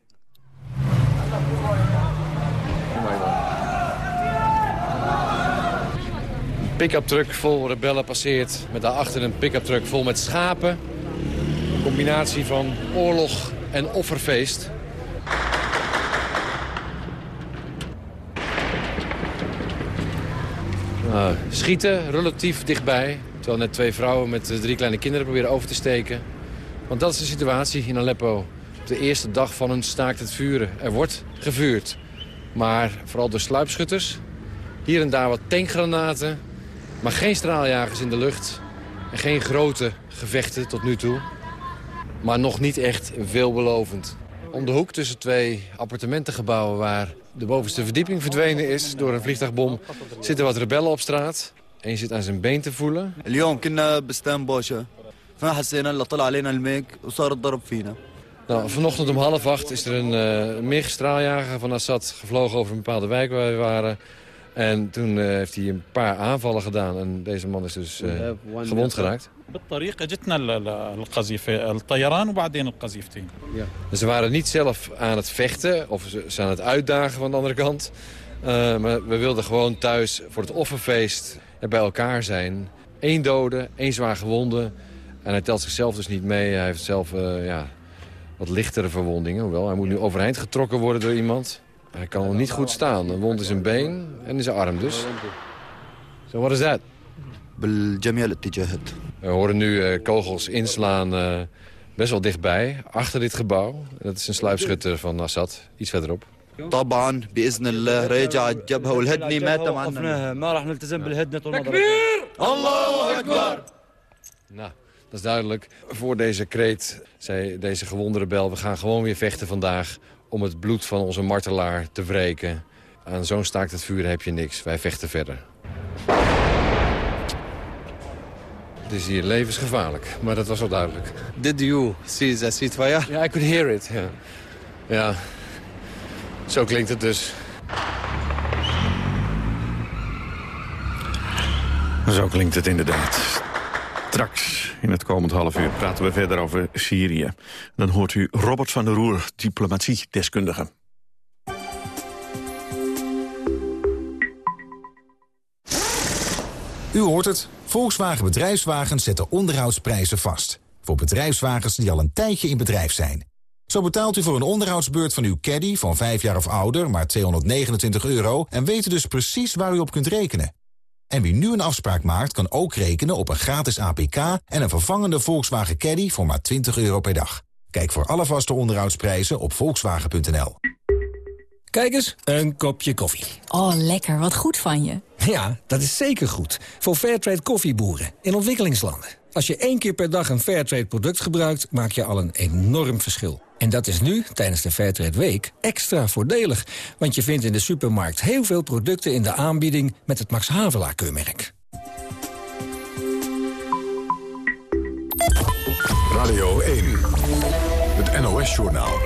Speaker 22: pick-up truck vol rebellen passeert. Met daarachter een pick-up truck vol met schapen. Een combinatie van oorlog en offerfeest. Uh, schieten relatief dichtbij. Terwijl net twee vrouwen met drie kleine kinderen proberen over te steken. Want dat is de situatie in Aleppo. De eerste dag van een staakt het vuren. Er wordt gevuurd. Maar vooral door sluipschutters. Hier en daar wat tankgranaten. Maar geen straaljagers in de lucht. En geen grote gevechten tot nu toe. Maar nog niet echt veelbelovend. Om de hoek tussen twee appartementengebouwen waar de bovenste verdieping verdwenen is door een vliegtuigbom, zitten wat rebellen op straat. Eén zit aan zijn been te voelen. Nou, vanochtend om half acht is er een uh, MIG-straaljager van Assad gevlogen over een bepaalde wijk waar we waren. En toen uh, heeft hij een paar aanvallen gedaan en deze man is dus uh, gewond geraakt. Ze waren niet zelf aan het vechten of ze zijn aan het uitdagen van de andere kant. Uh, maar we wilden gewoon thuis voor het offerfeest bij elkaar zijn. Eén dode, één zwaar gewonde. En hij telt zichzelf dus niet mee. Hij heeft zelf ja, wat lichtere verwondingen. Hoewel, hij moet nu overeind getrokken worden door iemand. Hij kan niet goed staan. Een wond in zijn been en in zijn arm dus. So what is that? We horen nu uh, kogels inslaan uh, best wel dichtbij, achter dit gebouw. Dat is een sluipschutter van Assad, iets verderop.
Speaker 23: طبعا باذن الله راجع الجبهه والهدنه ما
Speaker 22: تمعنا
Speaker 23: ما راح نلتزم بالهدنه طول
Speaker 22: الله اكبر Nou, dat is duidelijk. Voor deze kreet zei deze gewonde rebel... we gaan gewoon weer vechten vandaag om het bloed van onze martelaar te wreken. Aan zo'n staakt het vuur heb je niks. Wij vechten verder. Het is hier levensgevaarlijk, maar dat was wel duidelijk.
Speaker 23: Did you see ceasefire?
Speaker 22: Ja, I could hear it. Ja. ja, zo klinkt het dus.
Speaker 7: Zo klinkt het inderdaad. Straks, in het komend half uur, praten we verder over Syrië. Dan hoort u Robert van der Roer, diplomatie-deskundige.
Speaker 24: U hoort het. Volkswagen Bedrijfswagens zetten onderhoudsprijzen vast. Voor bedrijfswagens die al een tijdje in bedrijf zijn. Zo betaalt u voor een onderhoudsbeurt van uw caddy van 5 jaar of ouder maar 229 euro... en weet u dus precies waar u op kunt rekenen. En wie nu een afspraak maakt, kan ook rekenen op een gratis APK... en een vervangende Volkswagen Caddy voor maar 20 euro per dag. Kijk voor alle vaste onderhoudsprijzen op volkswagen.nl.
Speaker 25: Kijk eens, een kopje koffie.
Speaker 26: Oh, lekker. Wat goed van je.
Speaker 25: Ja, dat is zeker goed. Voor Fairtrade koffieboeren in ontwikkelingslanden. Als je één keer per dag een Fairtrade product gebruikt... maak je al een enorm verschil. En dat is nu, tijdens de Fairtrade Week, extra voordelig. Want je vindt in de supermarkt heel veel producten in de aanbieding... met het Max Havelaar-keurmerk.
Speaker 1: Radio 1, het NOS-journaal.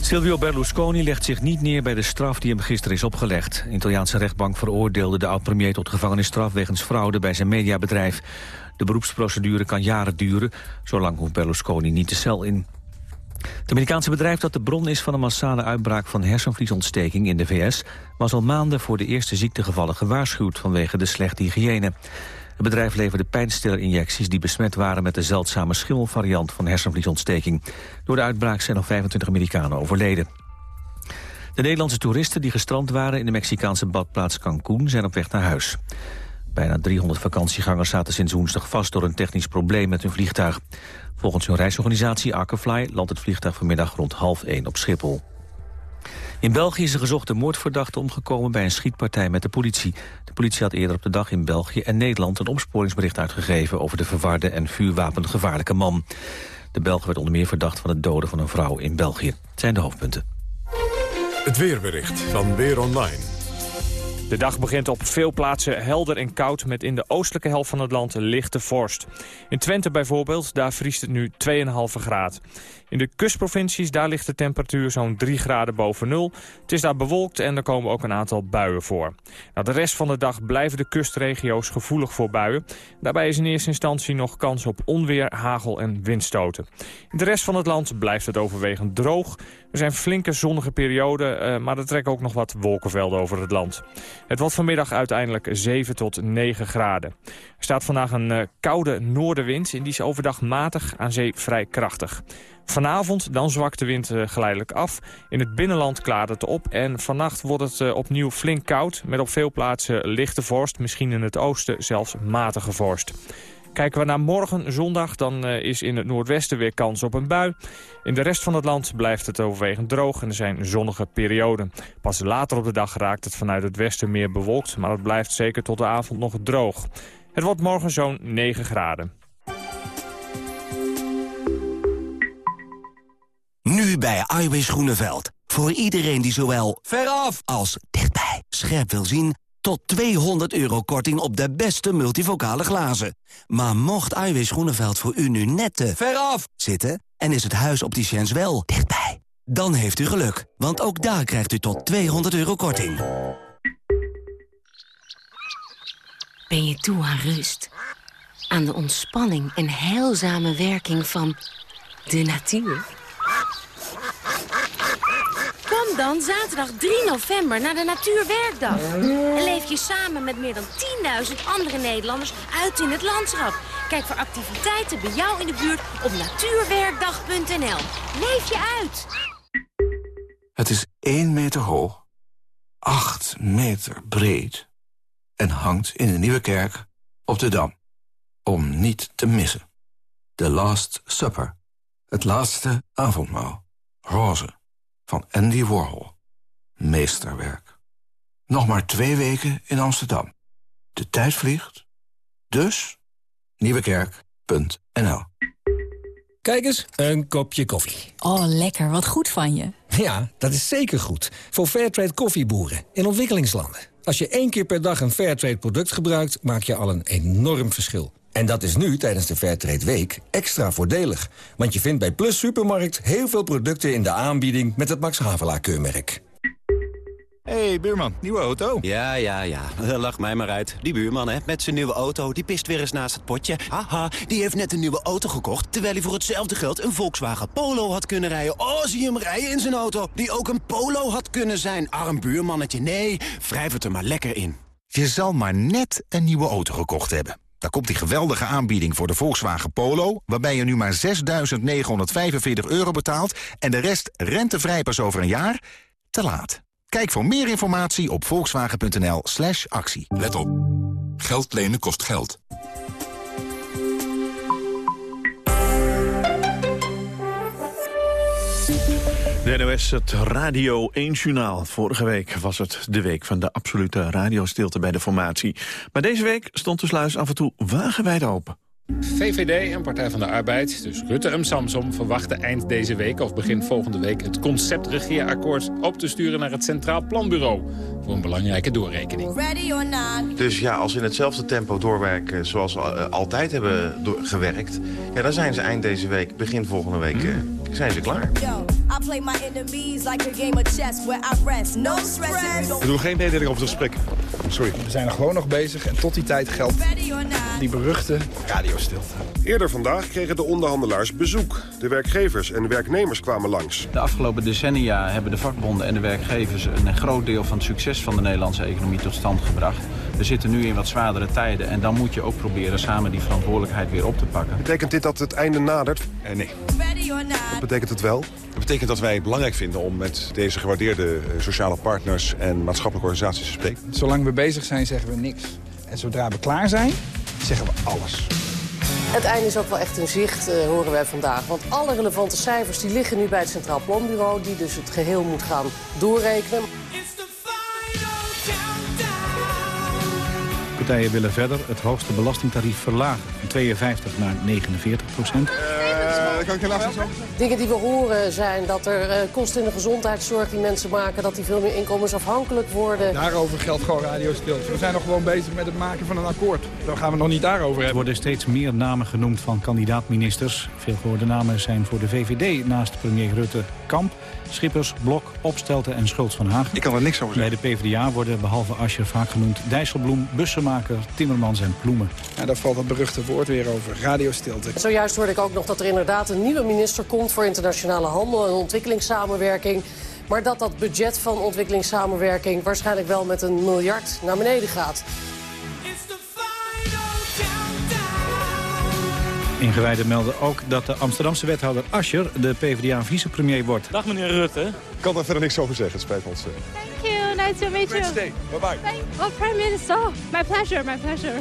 Speaker 2: Silvio Berlusconi legt zich niet neer bij de straf die hem gisteren is opgelegd. De Italiaanse rechtbank veroordeelde de oud-premier tot gevangenisstraf... wegens fraude bij zijn mediabedrijf. De beroepsprocedure kan jaren duren. Zolang hoeft Berlusconi niet de cel in. Het Amerikaanse bedrijf dat de bron is van een massale uitbraak van hersenvliesontsteking in de VS... was al maanden voor de eerste ziektegevallen gewaarschuwd vanwege de slechte hygiëne. Het bedrijf leverde pijnstillerinjecties die besmet waren met de zeldzame schimmelvariant van hersenvliesontsteking. Door de uitbraak zijn nog 25 Amerikanen overleden. De Nederlandse toeristen die gestrand waren in de Mexicaanse badplaats Cancún zijn op weg naar huis. Bijna 300 vakantiegangers zaten sinds woensdag vast door een technisch probleem met hun vliegtuig. Volgens hun reisorganisatie Arkefly landt het vliegtuig vanmiddag rond half 1 op Schiphol. In België is een gezochte moordverdachte omgekomen bij een schietpartij met de politie. De politie had eerder op de dag in België en Nederland een opsporingsbericht uitgegeven over de verwarde en vuurwapengevaarlijke man. De Belg werd onder meer verdacht van het doden van een vrouw in België. Het zijn de hoofdpunten.
Speaker 1: Het weerbericht van Weer Online.
Speaker 27: De dag begint op veel plaatsen helder en koud met in de oostelijke helft van het land lichte vorst. In Twente bijvoorbeeld, daar vriest het nu 2,5 graad. In de kustprovincies, daar ligt de temperatuur zo'n 3 graden boven nul. Het is daar bewolkt en er komen ook een aantal buien voor. De rest van de dag blijven de kustregio's gevoelig voor buien. Daarbij is in eerste instantie nog kans op onweer, hagel en windstoten. In de rest van het land blijft het overwegend droog. Er zijn flinke zonnige perioden, eh, maar er trekken ook nog wat wolkenvelden over het land. Het wordt vanmiddag uiteindelijk 7 tot 9 graden. Er staat vandaag een uh, koude noordenwind en die is overdag matig aan zee vrij krachtig. Vanavond dan zwakt de wind uh, geleidelijk af. In het binnenland klaart het op en vannacht wordt het uh, opnieuw flink koud... met op veel plaatsen lichte vorst, misschien in het oosten zelfs matige vorst. Kijken we naar morgen, zondag, dan uh, is in het noordwesten weer kans op een bui. In de rest van het land blijft het overwegend droog en er zijn zonnige perioden. Pas later op de dag raakt het vanuit het westen meer bewolkt... maar het blijft zeker tot de avond nog droog. Het wordt morgen zo'n 9 graden.
Speaker 28: Nu bij Iwis Groeneveld. Voor iedereen die zowel veraf als dichtbij scherp wil zien... tot 200 euro korting op de beste multivocale glazen. Maar mocht Iwis Groeneveld voor u nu net te veraf zitten... en is het huis opticiens wel dichtbij... dan heeft u geluk, want ook daar krijgt u tot 200 euro korting.
Speaker 29: Ben je toe aan rust? Aan de ontspanning en heilzame werking van de natuur? Dan zaterdag 3 november naar de Natuurwerkdag. En leef je samen met meer dan 10.000 andere Nederlanders uit in het landschap. Kijk voor activiteiten bij jou in de buurt op natuurwerkdag.nl. Leef je uit!
Speaker 4: Het is 1 meter hoog, 8 meter breed en hangt in de Nieuwe Kerk op de Dam. Om niet te missen. The Last Supper. Het laatste avondmaal. Roze. Van Andy Warhol. Meesterwerk. Nog maar twee weken in Amsterdam. De tijd vliegt. Dus nieuwekerk.nl
Speaker 25: Kijk eens, een kopje koffie.
Speaker 30: Oh, lekker. Wat goed van je.
Speaker 25: Ja, dat is zeker goed. Voor Fairtrade koffieboeren in ontwikkelingslanden. Als je één keer per dag een Fairtrade product gebruikt... maak je al een enorm verschil. En dat is nu, tijdens de Fairtrade Week, extra voordelig. Want je vindt bij Plus Supermarkt heel veel producten in de aanbieding... met het Max Havelaar keurmerk.
Speaker 31: hey, buurman, nieuwe auto?
Speaker 28: Ja, ja, ja. Lach mij maar uit. Die buurman, hè, met zijn nieuwe auto, die pist weer eens naast het potje. Haha, die heeft net een nieuwe auto gekocht... terwijl hij voor hetzelfde geld een Volkswagen Polo had kunnen rijden. Oh, zie hem rijden in zijn auto, die ook een Polo had kunnen zijn. Arm buurmannetje, nee, wrijf het er maar lekker in.
Speaker 24: Je zal maar net een nieuwe auto gekocht hebben. Dan komt die geweldige aanbieding voor de Volkswagen Polo... waarbij je nu maar 6.945 euro betaalt... en de rest rentevrij pas over een jaar? Te laat. Kijk voor meer informatie op volkswagen.nl slash actie.
Speaker 1: Let op. Geld lenen kost geld.
Speaker 7: De NOS, het Radio 1 Journaal. Vorige week was het de week van de absolute radiostilte bij de formatie. Maar deze week stond de sluis af en toe wagenwijd open.
Speaker 32: VVD en Partij van de Arbeid, dus Rutte en Samsom... verwachten eind deze week of begin volgende week... het conceptregeerakkoord op te sturen naar het Centraal Planbureau... voor een belangrijke doorrekening.
Speaker 23: Dus ja, als ze in hetzelfde tempo doorwerken zoals uh, altijd hebben gewerkt... Ja, dan zijn ze eind deze week, begin volgende week, uh, zijn ze klaar.
Speaker 33: We doen geen mededeling over het gesprek. Sorry.
Speaker 19: We zijn er gewoon nog bezig en tot die tijd geldt die beruchte radiostilte.
Speaker 33: Eerder vandaag kregen de onderhandelaars bezoek. De werkgevers en werknemers kwamen langs.
Speaker 34: De afgelopen decennia hebben de vakbonden en de werkgevers... een groot deel van het succes van de Nederlandse economie tot stand gebracht. We zitten nu in wat zwaardere tijden en dan moet je ook proberen samen die verantwoordelijkheid weer op te pakken.
Speaker 33: Betekent dit dat het einde nadert?
Speaker 19: Eh, nee.
Speaker 33: Wat betekent het wel?
Speaker 19: Dat betekent dat wij het belangrijk vinden om met deze gewaardeerde sociale partners en maatschappelijke organisaties te spreken.
Speaker 35: Zolang we bezig zijn zeggen we niks. En zodra we klaar zijn, zeggen we alles.
Speaker 36: Het einde is ook wel echt in zicht, uh, horen wij vandaag. Want alle relevante cijfers die liggen nu bij het Centraal Planbureau... die dus het geheel moet gaan doorrekenen.
Speaker 37: Partijen willen verder het hoogste belastingtarief verlagen. Van 52 naar 49 procent.
Speaker 35: Uh, kan ik helaas niet
Speaker 36: Dingen die we horen zijn dat er uh, kosten in de gezondheidszorg die mensen maken... dat die veel meer inkomensafhankelijk worden.
Speaker 35: Daarover geldt gewoon radiostilte. We zijn nog gewoon bezig met het maken van een akkoord. Dan gaan we nog niet daarover hebben.
Speaker 37: Er worden steeds meer namen genoemd van kandidaat-ministers. Veel gehoorde namen zijn voor de VVD naast premier Rutte Kamp... Schippers, Blok, Opstelten en Schultz van Hagen.
Speaker 19: Ik kan er niks over
Speaker 37: zeggen. Bij de PvdA worden behalve Ascher vaak genoemd Dijsselbloem, Bussemaker, Timmermans en Ploemen.
Speaker 35: Ja, daar valt dat beruchte woord weer over, radiostilte.
Speaker 36: Zojuist hoorde ik ook nog dat er inderdaad een nieuwe minister komt... voor internationale handel en ontwikkelingssamenwerking. Maar dat dat budget van ontwikkelingssamenwerking... waarschijnlijk wel met een miljard naar beneden gaat.
Speaker 37: Ingewijden melden ook dat de Amsterdamse wethouder Ascher de PvdA-vicepremier wordt.
Speaker 32: Dag meneer Rutte. Ik
Speaker 19: kan daar verder niks over zeggen, het spijt ons.
Speaker 38: Thank you, nice to meet you.
Speaker 19: Bye bye.
Speaker 38: Oh, prime minister. My pleasure, my pleasure.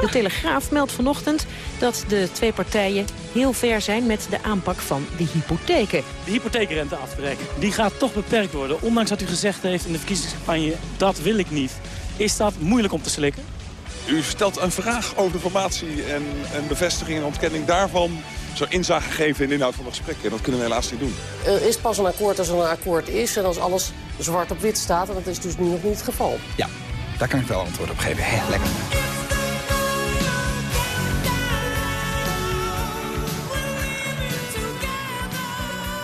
Speaker 29: De Telegraaf meldt vanochtend dat de twee partijen heel ver zijn met de aanpak van de hypotheken.
Speaker 32: De hypotheekrenteaftrek, die gaat toch beperkt worden. Ondanks dat u gezegd heeft in de verkiezingscampagne, dat wil ik niet. Is dat moeilijk om te slikken?
Speaker 19: U stelt een vraag over de formatie en een bevestiging en ontkenning daarvan... zo inzage geven in de inhoud van het gesprek. En dat kunnen we helaas niet doen.
Speaker 36: Er is pas een akkoord als er een akkoord is en als alles zwart op wit staat. En dat is dus nu nog niet het geval.
Speaker 35: Ja, daar kan ik wel antwoord op geven. Heel lekker.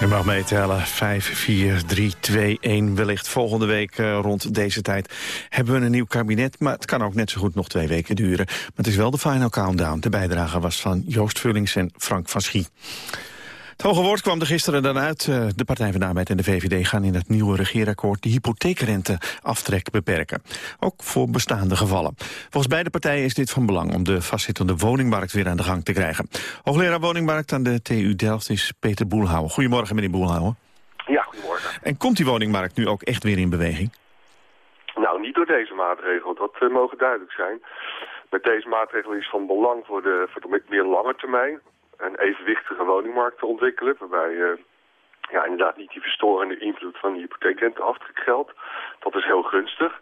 Speaker 7: U mag meetellen, 5, 4, 3, 2, 1. Wellicht volgende week uh, rond deze tijd hebben we een nieuw kabinet. Maar het kan ook net zo goed nog twee weken duren. Maar het is wel de final countdown. De bijdrage was van Joost Vullings en Frank van Schie. Het hoge woord kwam er gisteren dan uit. Uh, de Partij van de Arbeid en de VVD gaan in het nieuwe regeerakkoord... de hypotheekrenteaftrek beperken. Ook voor bestaande gevallen. Volgens beide partijen is dit van belang... om de vastzittende woningmarkt weer aan de gang te krijgen. Hoogleraar woningmarkt aan de TU Delft is Peter Boelhouwer. Goedemorgen, meneer Boelhouwer.
Speaker 39: Ja, goedemorgen.
Speaker 7: En komt die woningmarkt nu ook echt weer in beweging?
Speaker 39: Nou, niet door deze maatregel. Dat uh, mogen duidelijk zijn. Met deze maatregel is van belang voor de, voor de meer lange termijn... een evenwichtige woningmarkt te ontwikkelen. Waarbij uh, ja, inderdaad niet die verstorende invloed van die hypotheekrente aftrek geldt. Dat is heel gunstig.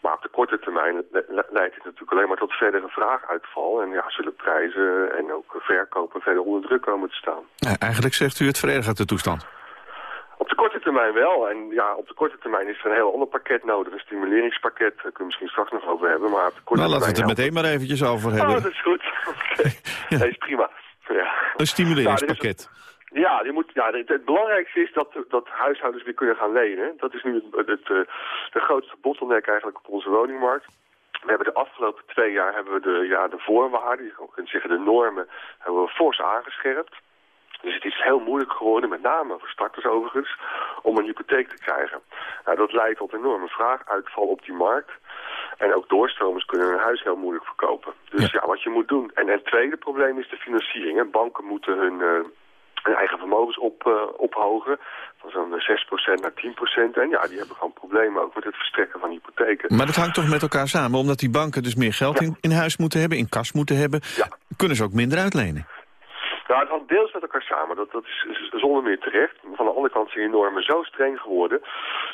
Speaker 39: Maar op de korte termijn leidt dit natuurlijk alleen maar tot verdere vraaguitval. En ja, zullen prijzen en ook verkopen verder onder druk komen te staan.
Speaker 7: Ja, eigenlijk zegt u het verergert de toestand.
Speaker 39: Op de korte termijn wel. En ja, op de korte termijn is er een heel ander pakket nodig. Een stimuleringspakket. Daar kunnen we misschien straks nog over hebben. Maar op de korte
Speaker 7: nou, laten we het er meteen maar eventjes over hebben.
Speaker 39: Oh, dat is goed. Oké, ja. dat is prima. Ja.
Speaker 7: Een stimuleringspakket.
Speaker 39: Ja, je moet, ja het, het, belangrijkste is dat, dat huishoudens weer kunnen gaan lenen. Dat is nu het, het, eh, de grootste bottleneck eigenlijk op onze woningmarkt. We hebben de afgelopen twee jaar hebben we de, ja, de voorwaarden, je kunt zeggen de normen, hebben we fors aangescherpt. Dus het is heel moeilijk geworden, met name voor starters overigens, om een hypotheek te krijgen. Nou, dat leidt tot enorme vraaguitval op die markt. En ook doorstromers kunnen hun huis heel moeilijk verkopen. Dus ja, wat je moet doen. En, het tweede probleem is de financiering. Banken moeten hun, uh, hun eigen vermogens op, uh, ophogen. Van zo'n 6% naar 10%. En ja, die hebben gewoon problemen ook met het verstrekken van hypotheken.
Speaker 7: Maar dat hangt toch met elkaar samen? Omdat die banken dus meer geld in, in huis moeten hebben, in kas moeten hebben... kunnen ze ook minder uitlenen?
Speaker 39: Nou, het hangt deels met elkaar samen. Dat, dat is, zonder meer terecht. Van de andere kant zijn die normen zo streng geworden...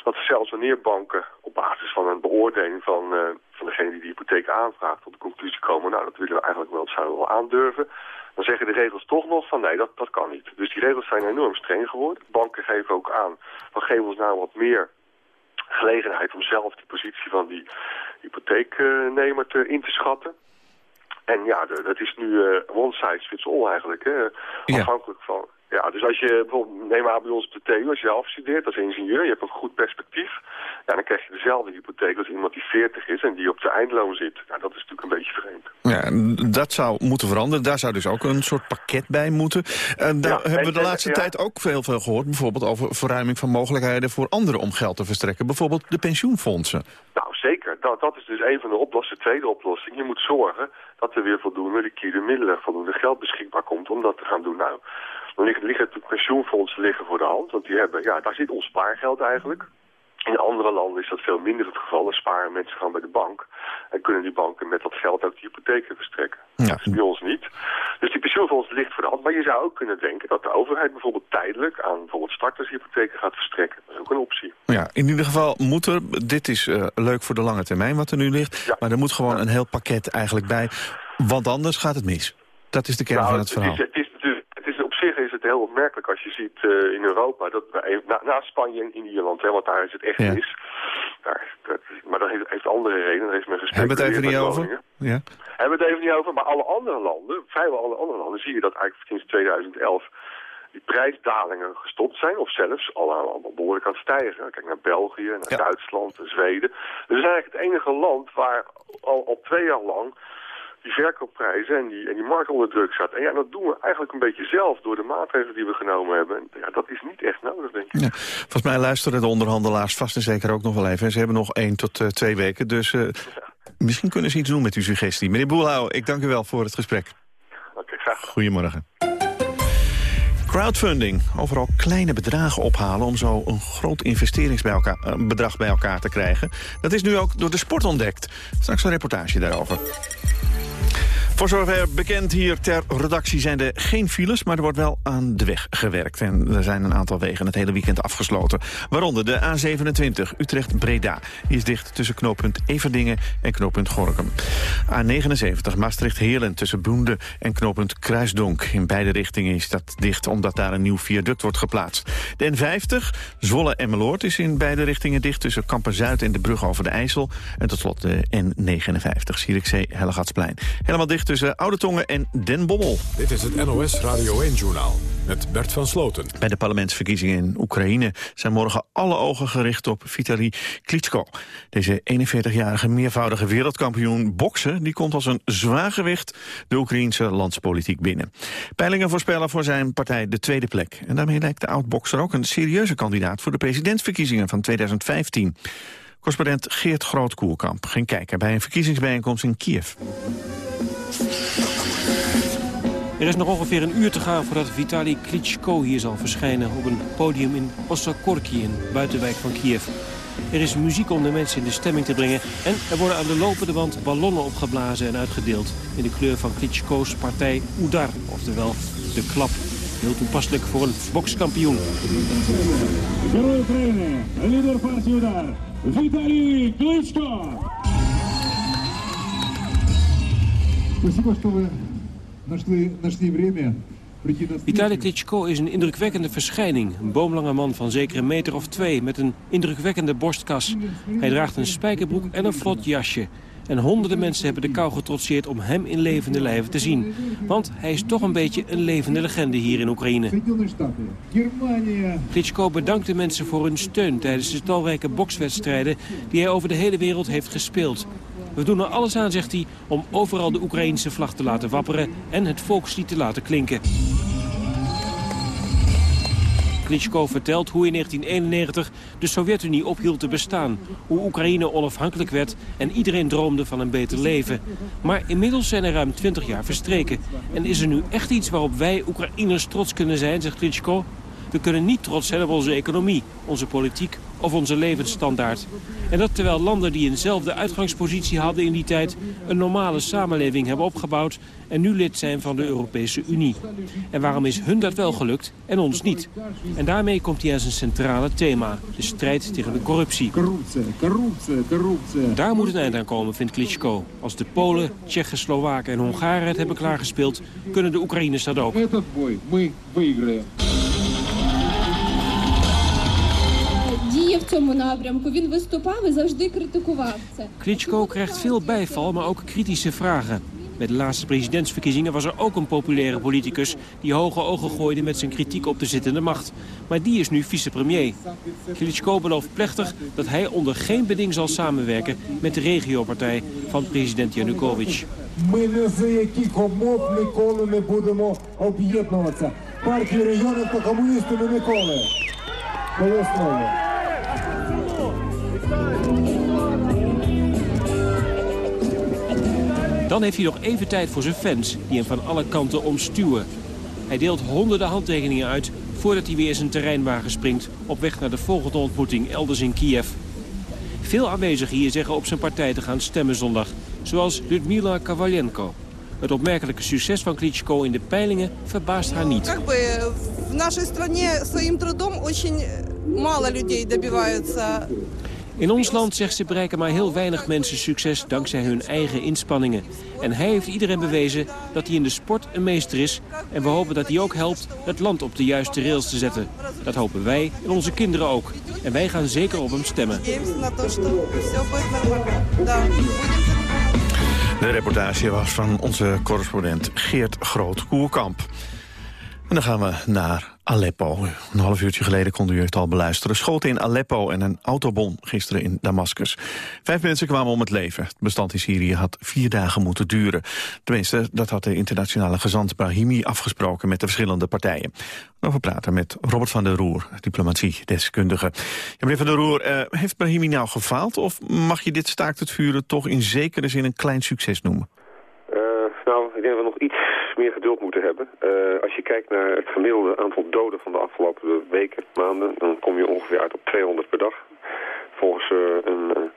Speaker 39: dat zelfs wanneer banken op basis van een beoordeling van, uh, van degene die de hypotheek aanvraagt... tot de conclusie komen, nou, dat willen we eigenlijk wel, dat zouden we wel aandurven... dan zeggen de regels toch nog van nee, dat, dat kan niet. Dus die regels zijn enorm streng geworden. Banken geven ook aan, van geef ons nou wat meer gelegenheid... om zelf die positie van die hypotheeknemer te, in te schatten... En ja, dat is nu uh, one size fits all eigenlijk. Hè? Afhankelijk van... Ja, dus als je bijvoorbeeld, neem maar bij ons op de TU, als je afstudeert als ingenieur, je hebt een goed perspectief, ja, dan krijg je dezelfde hypotheek als iemand die 40 is en die op de eindloon zit. Ja, dat is natuurlijk een beetje vreemd.
Speaker 7: Ja, dat zou moeten veranderen. Daar zou dus ook een soort pakket bij moeten. En daar hebben we de laatste tijd ook veel, veel gehoord, bijvoorbeeld over verruiming van mogelijkheden voor anderen om geld te verstrekken. Bijvoorbeeld de pensioenfondsen.
Speaker 39: Nou, zeker. Dat, dat is dus een van de oplossingen. De tweede oplossing. Je moet zorgen dat er weer voldoende liquide middelen, voldoende geld beschikbaar komt om dat te gaan doen. Nou, dan liggen, liggen natuurlijk pensioenfondsen liggen voor de hand, want die hebben, ja, daar zit ons spaargeld eigenlijk. In andere landen is dat veel minder het geval. Dan sparen mensen gewoon bij de bank. En kunnen die banken met dat geld ook de hypotheken verstrekken. Ja. Dat is bij ons niet. Dus die pensioenfonds ligt voor de hand. Maar je zou ook kunnen denken dat de overheid bijvoorbeeld tijdelijk aan bijvoorbeeld startershypotheken gaat verstrekken. Dat is ook een optie.
Speaker 7: Ja, in ieder geval moet er, dit is uh, leuk voor de lange termijn wat er nu ligt. Ja. Maar er moet gewoon een heel pakket eigenlijk bij. Want anders gaat het mis. Dat is de kern
Speaker 39: nou,
Speaker 7: van het verhaal.
Speaker 39: Het is, het is, zich is het heel opmerkelijk als je ziet uh, in Europa, dat na, na, Spanje en in Ierland, hè, want daar is het echt ja. mis. Daar, dat, maar dat heeft, heeft andere redenen, daar heeft men
Speaker 7: Hebben we het even niet over? Ja.
Speaker 39: Hebben we het even niet over, maar alle andere landen, vrijwel alle andere landen, zie je dat eigenlijk sinds 2011 die prijsdalingen gestopt zijn, of zelfs al, al behoorlijk aan het stijgen. Kijk naar België, naar ja. Duitsland, Zweden. Dus we zijn eigenlijk het enige land waar al, al twee jaar lang die verkoopprijzen en die, en die markt onder druk staat. En ja, dat doen we eigenlijk een beetje zelf door de maatregelen die we genomen hebben. En ja, dat is niet echt nodig, denk ik.
Speaker 7: Ja, volgens mij luisteren de onderhandelaars vast en zeker ook nog wel even. En ze hebben nog één tot uh, twee weken, dus uh, ja. misschien kunnen ze iets doen met uw suggestie. Meneer Boelhouw, ik dank u wel voor het gesprek.
Speaker 39: Oké, okay, graag.
Speaker 7: Goedemorgen. Crowdfunding. Overal kleine bedragen ophalen om zo een groot investeringsbedrag bij elkaar te krijgen. Dat is nu ook door de sport ontdekt. Straks een reportage daarover. Voor zover bekend hier ter redactie zijn er geen files... maar er wordt wel aan de weg gewerkt. En er zijn een aantal wegen het hele weekend afgesloten. Waaronder de A27 Utrecht-Breda. Die is dicht tussen knooppunt Everdingen en knooppunt Gorkum. A79 Maastricht-Heerlen tussen Boende en knooppunt Kruisdonk. In beide richtingen is dat dicht omdat daar een nieuw viaduct wordt geplaatst. De N50 Zwolle-Emmeloord is in beide richtingen dicht... tussen Kampen-Zuid en de brug over de IJssel. En tot slot de N59 Zierikzee-Hellegatsplein. Helemaal dicht tussen Oude Tongen en Den Bommel.
Speaker 1: Dit is het NOS Radio 1-journaal met Bert van Sloten.
Speaker 7: Bij de parlementsverkiezingen in Oekraïne zijn morgen alle ogen gericht op Vitali Klitschko. Deze 41-jarige meervoudige wereldkampioen boksen... die komt als een zwaargewicht de Oekraïense landspolitiek binnen. Peilingen voorspellen voor zijn partij de tweede plek. En daarmee lijkt de oud-bokser ook een serieuze kandidaat... voor de presidentsverkiezingen van 2015. Correspondent Geert Groot-Koerkamp ging kijken bij een verkiezingsbijeenkomst in Kiev.
Speaker 40: Er is nog ongeveer een uur te gaan voordat Vitali Klitschko hier zal verschijnen... op een podium in Ossakorki, een buitenwijk van Kiev. Er is muziek om de mensen in de stemming te brengen... en er worden aan de lopende band ballonnen opgeblazen en uitgedeeld... in de kleur van Klitschko's partij Udar, oftewel de klap. Heel toepasselijk voor een bokskampioen.
Speaker 41: Leader van Vitali Klitschko!
Speaker 40: Vitali Klitschko is een indrukwekkende verschijning. Een boomlange man van zeker een meter of twee met een indrukwekkende borstkas. Hij draagt een spijkerbroek en een vlot jasje. En honderden mensen hebben de kou getrotseerd om hem in levende lijven te zien. Want hij is toch een beetje een levende legende hier in Oekraïne. Klitschko bedankt de mensen voor hun steun tijdens de talrijke bokswedstrijden... die hij over de hele wereld heeft gespeeld. We doen er alles aan, zegt hij, om overal de Oekraïnse vlag te laten wapperen en het volkslied te laten klinken. Klitschko vertelt hoe in 1991 de Sovjet-Unie ophield te bestaan. Hoe Oekraïne onafhankelijk werd en iedereen droomde van een beter leven. Maar inmiddels zijn er ruim 20 jaar verstreken. En is er nu echt iets waarop wij Oekraïners trots kunnen zijn, zegt Klitschko? We kunnen niet trots zijn op onze economie, onze politiek of onze levensstandaard. En dat terwijl landen die eenzelfde uitgangspositie hadden in die tijd... een normale samenleving hebben opgebouwd en nu lid zijn van de Europese Unie. En waarom is hun dat wel gelukt en ons niet? En daarmee komt hij aan zijn centrale thema, de strijd tegen de corruptie.
Speaker 41: Corruptie.
Speaker 40: Daar moet een eind aan komen, vindt Klitschko. Als de Polen, Tsjechen, Slowaken en Hongaren het hebben klaargespeeld... kunnen de Oekraïners dat ook.
Speaker 42: в цьому напрямку. Він виступав і завжди критикував це.
Speaker 40: Klitschko krijgt veel bijval, maar ook kritische vragen. Bij de laatste presidentsverkiezingen was er ook een populaire politicus... die hoge ogen gooide met zijn kritiek op de zittende macht. Maar die is nu vicepremier. Klitschko belooft plechtig dat hij onder geen beding zal samenwerken... met de regiopartij van president Yanukovych.
Speaker 41: Ми не за яких умов ніколи не будемо об'єднуватися. Партію регіонів та комуністами ніколи. Моє слово.
Speaker 40: Dan heeft hij nog even tijd voor zijn fans, die hem van alle kanten omstuwen. Hij deelt honderden handtekeningen uit voordat hij weer zijn terreinwagen springt... op weg naar de volgende ontmoeting elders in Kiev. Veel aanwezigen hier zeggen op zijn partij te gaan stemmen zondag. Zoals Ludmila Kavalenko. Het opmerkelijke succes van Klitschko in de peilingen verbaast haar niet.
Speaker 43: Как бы в нашей стране своим трудом очень мало людей добиваются
Speaker 40: in ons land, zegt ze, bereiken maar heel weinig mensen succes dankzij hun eigen inspanningen. En hij heeft iedereen bewezen dat hij in de sport een meester is. En we hopen dat hij ook helpt het land op de juiste rails te zetten. Dat hopen wij en onze kinderen ook. En wij gaan zeker op hem stemmen.
Speaker 7: De reportage was van onze correspondent Geert Groot-Koerkamp. En dan gaan we naar Aleppo. Een half uurtje geleden kon u het al beluisteren. Schoten in Aleppo en een autobom gisteren in Damascus. Vijf mensen kwamen om het leven. Het bestand in Syrië had vier dagen moeten duren. Tenminste, dat had de internationale gezant Brahimi afgesproken met de verschillende partijen. Over praten met Robert van der Roer, diplomatie-deskundige. Ja, meneer van der Roer, eh, heeft Brahimi nou gefaald... of mag je dit staakt het vuren toch in zekere zin een klein succes noemen?
Speaker 44: Uh, nou, ik denk dat we nog iets meer geduld moeten hebben. Uh, als je kijkt naar het gemiddelde aantal doden van de afgelopen weken, maanden... dan kom je ongeveer uit op 200 per dag. Volgens uh, een,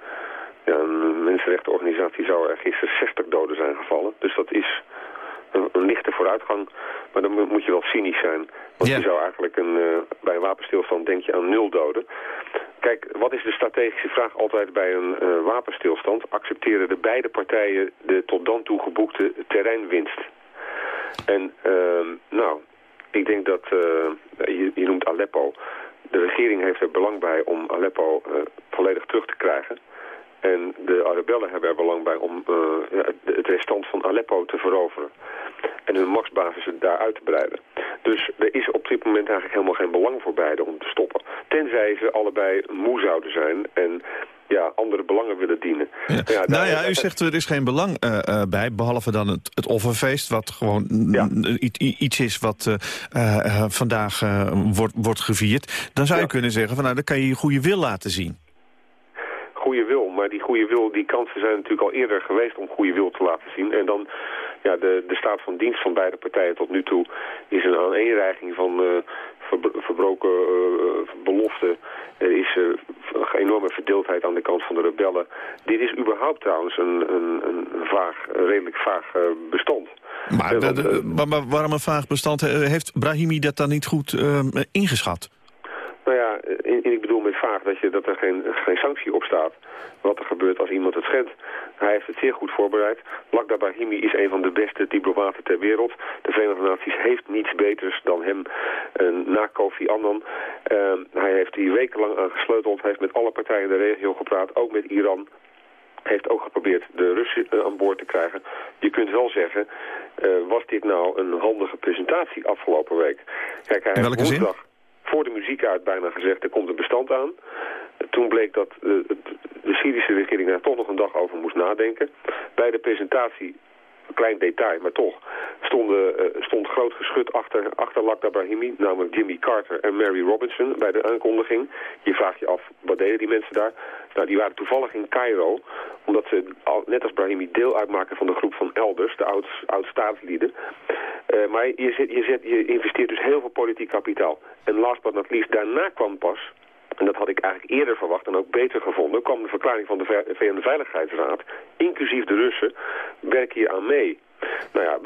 Speaker 44: ja, een mensenrechtenorganisatie zou er gisteren 60 doden zijn gevallen. Dus dat is een, een lichte vooruitgang. Maar dan moet je wel cynisch zijn. Want je zou eigenlijk een, bij een wapenstilstand denk je aan nul doden. Kijk, wat is de strategische vraag altijd bij een uh, wapenstilstand? Accepteren de beide partijen de tot dan toe geboekte terreinwinst? En uh, nou, ik denk dat, uh, je, je, noemt Aleppo. De regering heeft er belang bij om Aleppo volledig terug te krijgen. En de rebellen hebben er belang bij om het restant van Aleppo te veroveren. En hun machtsbasis daar uit te breiden. Dus er is op dit moment eigenlijk helemaal geen belang voor beide om te stoppen. Tenzij ze allebei moe zouden zijn en ja, andere belangen willen dienen.
Speaker 7: Ja. Ja, nou ja, u zegt er is geen belang uh, uh, bij, behalve dan het, het offerfeest... wat gewoon ja. iets is wat uh, vandaag wordt, wordt gevierd. Dan zou je kunnen zeggen, van, nou, dan kan je je goede wil laten zien.
Speaker 44: Goede wil,
Speaker 8: Maar die goede wil, die kansen zijn natuurlijk al eerder geweest om goede wil te laten zien. En dan, ja, de, de staat van dienst van beide partijen tot nu toe is een aaneenreiging van uh, verbroken uh, beloften. Er is een enorme verdeeldheid aan de kant van de rebellen. Dit is überhaupt trouwens een, een, een vaag, redelijk vaag bestand.
Speaker 7: Maar, de, de, maar, waarom een vaag bestand? Heeft Brahimi dat dan niet goed ingeschat?
Speaker 8: Nou ja, vaag dat, je, dat er geen, geen sanctie op staat. Wat er gebeurt als iemand het schendt. Hij heeft het zeer goed voorbereid. Lakhdar Brahimi is een van de beste diplomaten ter wereld. De Verenigde Naties heeft niets beters dan hem uh, na Kofi Annan. Uh, hij heeft hier wekenlang aan gesleuteld. Hij heeft met alle partijen in de regio gepraat, ook met Iran heeft ook geprobeerd de Russen uh, aan boord te krijgen. Je kunt wel zeggen, uh, was dit nou een handige presentatie afgelopen week?
Speaker 7: Kijk, hij heeft woensdag
Speaker 8: voor de muziek uit bijna gezegd, er komt een bestand aan. Toen bleek dat de, de Syrische regering daar toch nog een dag over moest nadenken. Bij de presentatie klein detail, maar toch, stonden, uh, stond groot geschut achter, achter Lakhdar Brahimi, namelijk Jimmy Carter en Mary Robinson bij de aankondiging. Je vraagt je af, wat deden die mensen daar? Nou, die waren toevallig in Cairo, omdat ze, net als Brahimi, deel uitmaken van de groep van elders, de oud-staatslieden. Oud uh, maar je, zet, je, zet, je investeert dus heel veel politiek kapitaal. En last but not least, daarna kwam pas en dat had ik eigenlijk eerder verwacht en ook beter gevonden, kwam de verklaring van de VN-veiligheidsraad, inclusief de Russen, werken hier aan mee. Nou ja,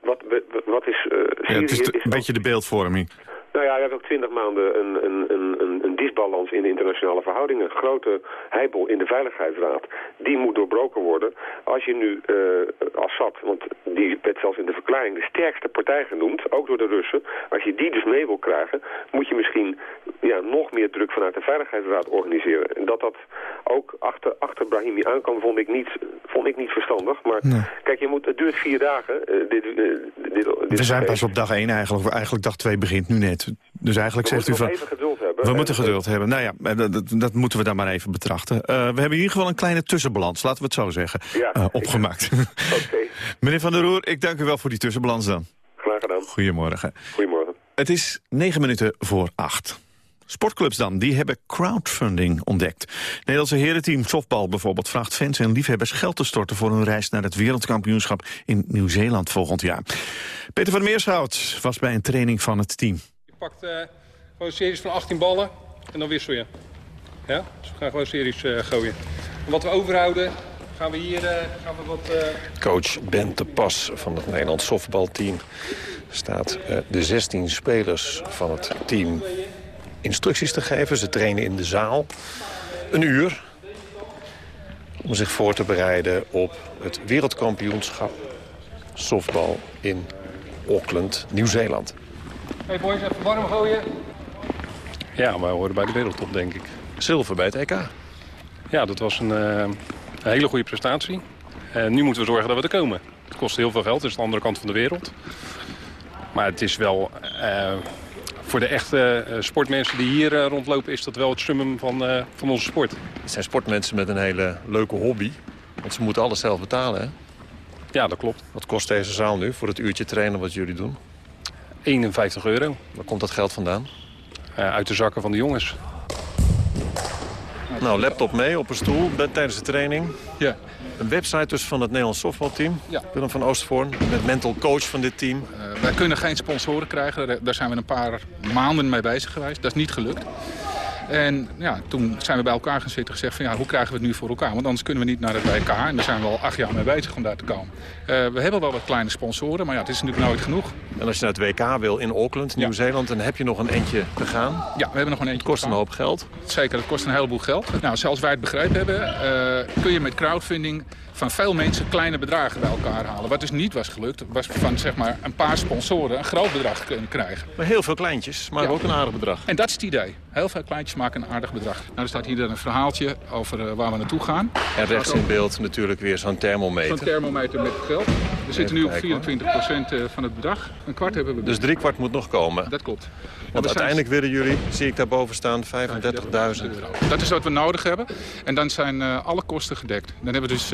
Speaker 8: wat, wat is... Uh,
Speaker 7: ja, het is, de, een beetje de beeldvorming.
Speaker 8: Nou ja, je hebt ook twintig maanden een, een, een, een disbalans in de internationale verhoudingen. Een grote heibel in de Veiligheidsraad. Die moet doorbroken worden. Als je nu uh, Assad, want die werd zelfs in de verklaring de sterkste partij genoemd, ook door de Russen. Als je die dus mee wil krijgen, moet je misschien ja, nog meer druk vanuit de Veiligheidsraad organiseren. En dat dat ook achter, achter Brahimi aankwam, vond ik niet, vond ik niet verstandig. Maar kijk, je moet, het duurt vier dagen. Uh, dit, uh, dit, dit,
Speaker 7: We zijn pas op dag één eigenlijk. Eigenlijk dag twee begint nu net. Dus eigenlijk
Speaker 8: we
Speaker 7: zegt u van...
Speaker 8: even geduld hebben.
Speaker 7: We moeten geduld hebben. Nou ja, dat, dat, moeten we dan maar even betrachten. Uh, we hebben in ieder geval een kleine tussenbalans, laten we het zo zeggen,
Speaker 8: ja,
Speaker 7: uh, opgemaakt.
Speaker 8: Oké.
Speaker 7: Meneer Van der Roer, ik dank u wel voor die tussenbalans dan.
Speaker 8: Graag gedaan.
Speaker 7: Goedemorgen.
Speaker 8: Goedemorgen.
Speaker 7: Het is negen minuten voor acht. Sportclubs dan, die hebben crowdfunding ontdekt. Nederlandse herenteam softbal bijvoorbeeld vraagt fans en liefhebbers geld te storten voor hun reis naar het wereldkampioenschap in Nieuw-Zeeland volgend jaar. Peter van Meershout was bij een training van het team.
Speaker 45: Je pakt uh, gewoon series van 18 ballen en dan wissel je. Ja? Dus we gaan gewoon series uh, gooien. En wat we overhouden gaan we hier uh, gaan we wat...
Speaker 46: Coach Ben de Pas van het Nederlands softbalteam staat de 16 spelers van het team instructies te geven. Ze trainen in de zaal een uur om zich voor te bereiden op het wereldkampioenschap softbal in Auckland, Nieuw-Zeeland.
Speaker 45: Hey boys, even warm gooien.
Speaker 46: Ja, wij horen bij de wereldtop, denk ik. Zilver bij het EK.
Speaker 45: Ja, dat was een, uh, een hele goede prestatie. En nu moeten we zorgen dat we er komen. Het kost heel veel geld, het is de andere kant van de wereld. Maar het is wel... Uh, voor de echte uh, sportmensen die hier uh, rondlopen... is dat wel het summum van, van onze sport.
Speaker 46: Het zijn sportmensen met een hele leuke hobby. Want ze moeten alles zelf betalen, hè?
Speaker 45: Ja, dat klopt.
Speaker 46: Wat kost deze zaal nu voor het uurtje trainen wat jullie doen?
Speaker 45: 51 euro.
Speaker 46: Waar komt dat geld vandaan?
Speaker 45: Uit de zakken van de jongens.
Speaker 46: Nou, laptop mee op een stoel tijdens de training.
Speaker 45: Ja.
Speaker 46: Een website dus van het Nederlands softbalteam.
Speaker 45: Ja.
Speaker 46: Willem van Oostvoorn, met mental coach van dit team.
Speaker 45: Uh, wij kunnen geen sponsoren krijgen. Daar zijn we een paar maanden mee bezig geweest. Dat is niet gelukt. En ja, toen zijn we bij elkaar gaan zitten en gezegd van ja, hoe krijgen we het nu voor elkaar? Want anders kunnen we niet naar het WK en daar zijn we al acht jaar mee bezig om daar te komen. Uh, we hebben wel wat kleine sponsoren, maar ja, het is natuurlijk nooit genoeg.
Speaker 46: En als je naar het WK wil in Auckland, Nieuw-Zeeland, dan heb je nog een eentje te gaan?
Speaker 45: Ja, we hebben nog een eentje
Speaker 46: Het kost een hoop geld.
Speaker 45: Zeker, het kost een heleboel geld. Nou, zoals wij het begrepen hebben, uh, kun je met crowdfunding van veel mensen kleine bedragen bij elkaar halen. Wat dus niet was gelukt, was van zeg maar, een paar sponsoren een groot bedrag kunnen krijgen.
Speaker 46: Maar heel veel kleintjes, maar ja. ook een aardig bedrag.
Speaker 45: En dat is het idee. Heel veel kleintjes maken een aardig bedrag. Nou, er staat hier dan een verhaaltje over uh, waar we naartoe gaan.
Speaker 46: En rechts in beeld natuurlijk weer zo'n thermometer.
Speaker 45: Zo'n thermometer met geld. We zitten nu op 24% van het bedrag. Een kwart hebben we.
Speaker 46: Dus drie kwart moet nog komen?
Speaker 45: Dat klopt.
Speaker 46: Want uiteindelijk willen jullie, zie ik daarboven staan, 35.000
Speaker 45: Dat is wat we nodig hebben. En dan zijn uh, alle kosten gedekt. Dan hebben we dus...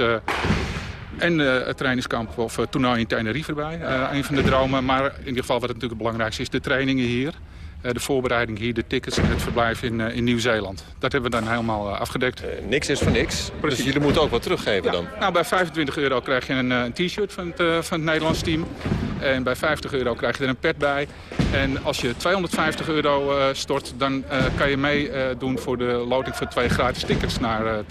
Speaker 45: En uh, het trainingskamp of uh, toernooi in Tenerife erbij. Uh, een van de dromen. Maar in ieder geval wat het natuurlijk het belangrijkste is, de trainingen hier. de voorbereiding hier, de tickets en het verblijf in, in Nieuw-Zeeland. Dat hebben we dan helemaal afgedekt.
Speaker 46: niks is voor niks, Precies. dus jullie moeten ook wat teruggeven dan?
Speaker 45: Nou, bij 25 euro krijg je een, een t-shirt van, het, van het Nederlands team. En bij 50 euro krijg je er een pet bij. En als je 250 euro stort, dan kan je meedoen voor de loting voor twee gratis tickets naar het,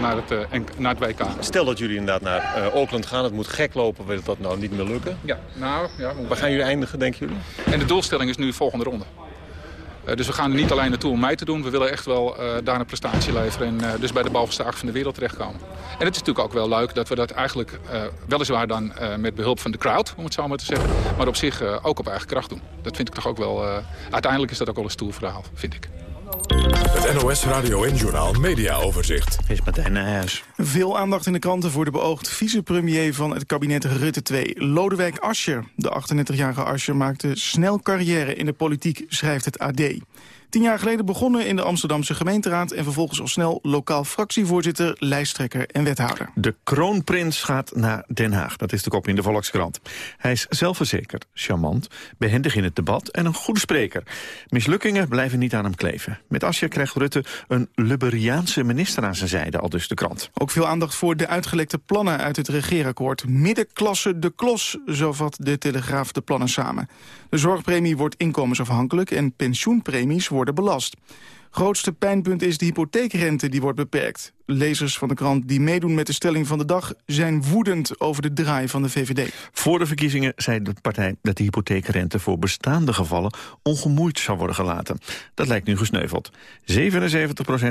Speaker 45: naar het, naar het WK.
Speaker 46: Stel dat jullie inderdaad naar Auckland gaan, het moet gek lopen, wil dat nou niet meer lukken?
Speaker 45: Ja, nou... Ja,
Speaker 46: Waar gaan jullie eindigen, denken jullie?
Speaker 45: En de doelstelling is nu de volgende ronde. Uh, dus we gaan er niet alleen naartoe om mij te doen. We willen echt wel uh, daar een prestatie leveren en uh, dus bij de bovenste acht van de wereld terechtkomen. En het is natuurlijk ook wel leuk dat we dat eigenlijk weliswaar dan met behulp van de crowd, om het zo maar te zeggen, maar op zich ook op eigen kracht doen. Dat vind ik toch ook wel, uiteindelijk is dat ook wel een stoer verhaal, vind ik.
Speaker 1: Het NOS Radio en Journal Media Overzicht.
Speaker 7: Is Martijn Nijhuis.
Speaker 47: Veel aandacht in de kranten voor de beoogd vicepremier van het kabinet Rutte 2, Lodewijk Asscher. De 38-jarige Asscher maakte snel carrière in de politiek, schrijft het AD. Tien jaar geleden begonnen in de Amsterdamse gemeenteraad... en vervolgens al snel lokaal fractievoorzitter, lijsttrekker en wethouder.
Speaker 7: De kroonprins gaat naar Den Haag. Dat is de kop in de Volkskrant. Hij is zelfverzekerd, charmant, behendig in het debat en een goede spreker. Mislukkingen blijven niet aan hem kleven. Met Asja krijgt Rutte een Liberiaanse minister aan zijn zijde, al dus de krant.
Speaker 47: Ook veel aandacht voor de uitgelekte plannen uit het regeerakkoord. Middenklasse de klos, zo vat de Telegraaf de plannen samen. De zorgpremie wordt inkomensafhankelijk en pensioenpremies worden worden belast. Grootste pijnpunt is de hypotheekrente die wordt beperkt. Lezers van de krant die meedoen met de stelling van de dag... zijn woedend over de draai van de VVD.
Speaker 7: Voor de verkiezingen zei de partij dat de hypotheekrente... voor bestaande gevallen ongemoeid zou worden gelaten. Dat lijkt nu gesneuveld. 77%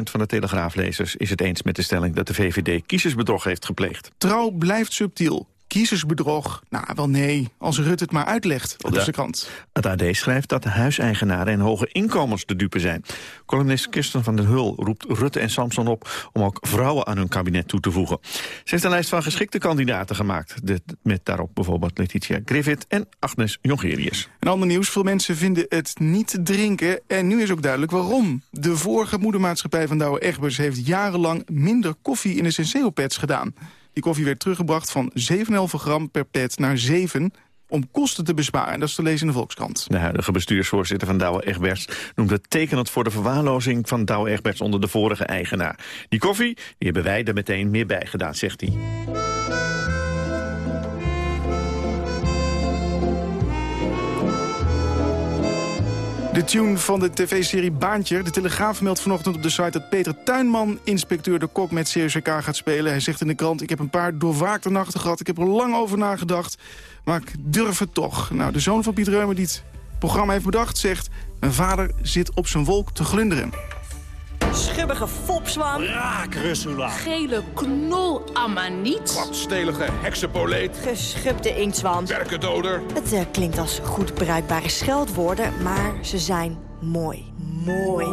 Speaker 7: van de Telegraaflezers is het eens met de stelling... dat de VVD kiezersbedrog heeft gepleegd.
Speaker 47: Trouw blijft subtiel kiezersbedrog. Nou, wel nee, als Rutte het maar uitlegt, op de krant.
Speaker 7: Het AD schrijft dat huiseigenaren en hoge inkomens de dupe zijn. Columnist Kirsten van den Hul roept Rutte en Samson op... om ook vrouwen aan hun kabinet toe te voegen. Ze heeft een lijst van geschikte kandidaten gemaakt. met daarop bijvoorbeeld Letitia Griffith en Agnes Jongerius.
Speaker 47: Een ander nieuws, veel mensen vinden het niet drinken... en nu is ook duidelijk waarom. De vorige moedermaatschappij van Douwe Egbers... heeft jarenlang minder koffie in de Senseo-pads gedaan... Die koffie werd teruggebracht van 7,5 gram per pet naar 7 om kosten te besparen. En dat is te lezen in de Volkskrant.
Speaker 7: De huidige bestuursvoorzitter van Douwe Egberts noemt het tekenend voor de verwaarlozing van Douwe Egberts onder de vorige eigenaar. Die koffie die hebben wij er meteen meer bij gedaan, zegt hij.
Speaker 47: De tune van de tv-serie Baantje. De Telegraaf meldt vanochtend op de site dat Peter Tuinman... inspecteur de kok met CSK gaat spelen. Hij zegt in de krant, ik heb een paar doorwaakte nachten gehad. Ik heb er lang over nagedacht, maar ik durf het toch. Nou, de zoon van Piet Reumer die het programma heeft bedacht zegt... mijn vader zit op zijn wolk te glunderen.
Speaker 48: Schibbige fopzwam.
Speaker 49: Raak, Russula.
Speaker 48: Gele knol amaniet.
Speaker 49: Kwadstelige heksenpoleet.
Speaker 48: Geschubde inktzwam.
Speaker 49: Werkendoder.
Speaker 48: Het uh, klinkt als goed bruikbare scheldwoorden, maar ze zijn mooi. Mooi.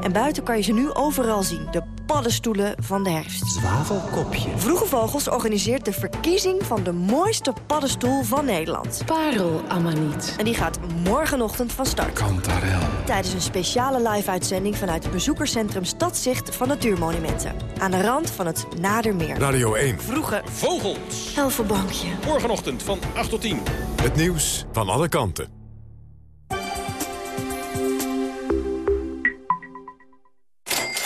Speaker 48: En buiten kan je ze nu overal zien. De paddenstoelen van de herfst.
Speaker 49: Zwavelkopje.
Speaker 48: Vroege Vogels organiseert de verkiezing van de mooiste paddenstoel van Nederland. Parel-amaniet. En die gaat morgenochtend van start.
Speaker 49: Kantarel.
Speaker 48: Tijdens een speciale live-uitzending vanuit het bezoekerscentrum Stadzicht van Natuurmonumenten. Aan de rand van het Nadermeer.
Speaker 1: Radio 1.
Speaker 48: Vroege
Speaker 49: Vogels.
Speaker 48: Helvenbankje.
Speaker 49: Morgenochtend van 8 tot 10.
Speaker 1: Het nieuws van alle kanten.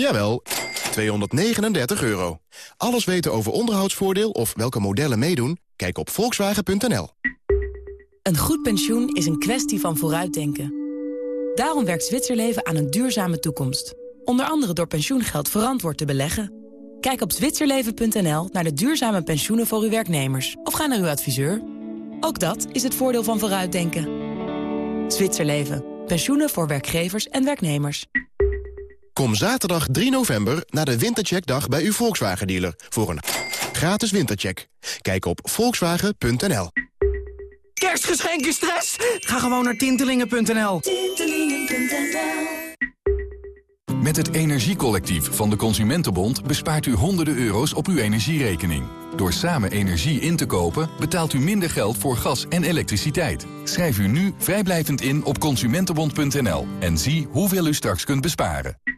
Speaker 50: Jawel, 239 euro. Alles weten over onderhoudsvoordeel of welke modellen meedoen? Kijk op volkswagen.nl.
Speaker 51: Een goed pensioen is een kwestie van vooruitdenken. Daarom werkt Zwitserleven aan een duurzame toekomst. Onder andere door pensioengeld verantwoord te beleggen. Kijk op zwitserleven.nl naar de duurzame pensioenen voor uw werknemers. Of ga naar uw adviseur. Ook dat is het voordeel van vooruitdenken. Zwitserleven. Pensioenen voor werkgevers en werknemers.
Speaker 50: Kom zaterdag 3 november naar de Wintercheckdag bij uw Volkswagen-dealer... voor een gratis wintercheck. Kijk op volkswagen.nl.
Speaker 48: Kerstgeschenken stress? Ga gewoon naar tintelingen.nl.
Speaker 50: Tintelingen.nl
Speaker 52: Met het Energiecollectief van de Consumentenbond bespaart u honderden euro's op uw energierekening. Door samen energie in te kopen betaalt u minder geld voor gas en elektriciteit. Schrijf u nu vrijblijvend in op consumentenbond.nl en zie hoeveel u straks kunt besparen.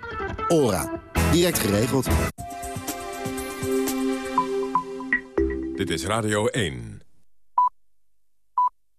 Speaker 24: Ora. Direct geregeld.
Speaker 1: Dit is Radio 1.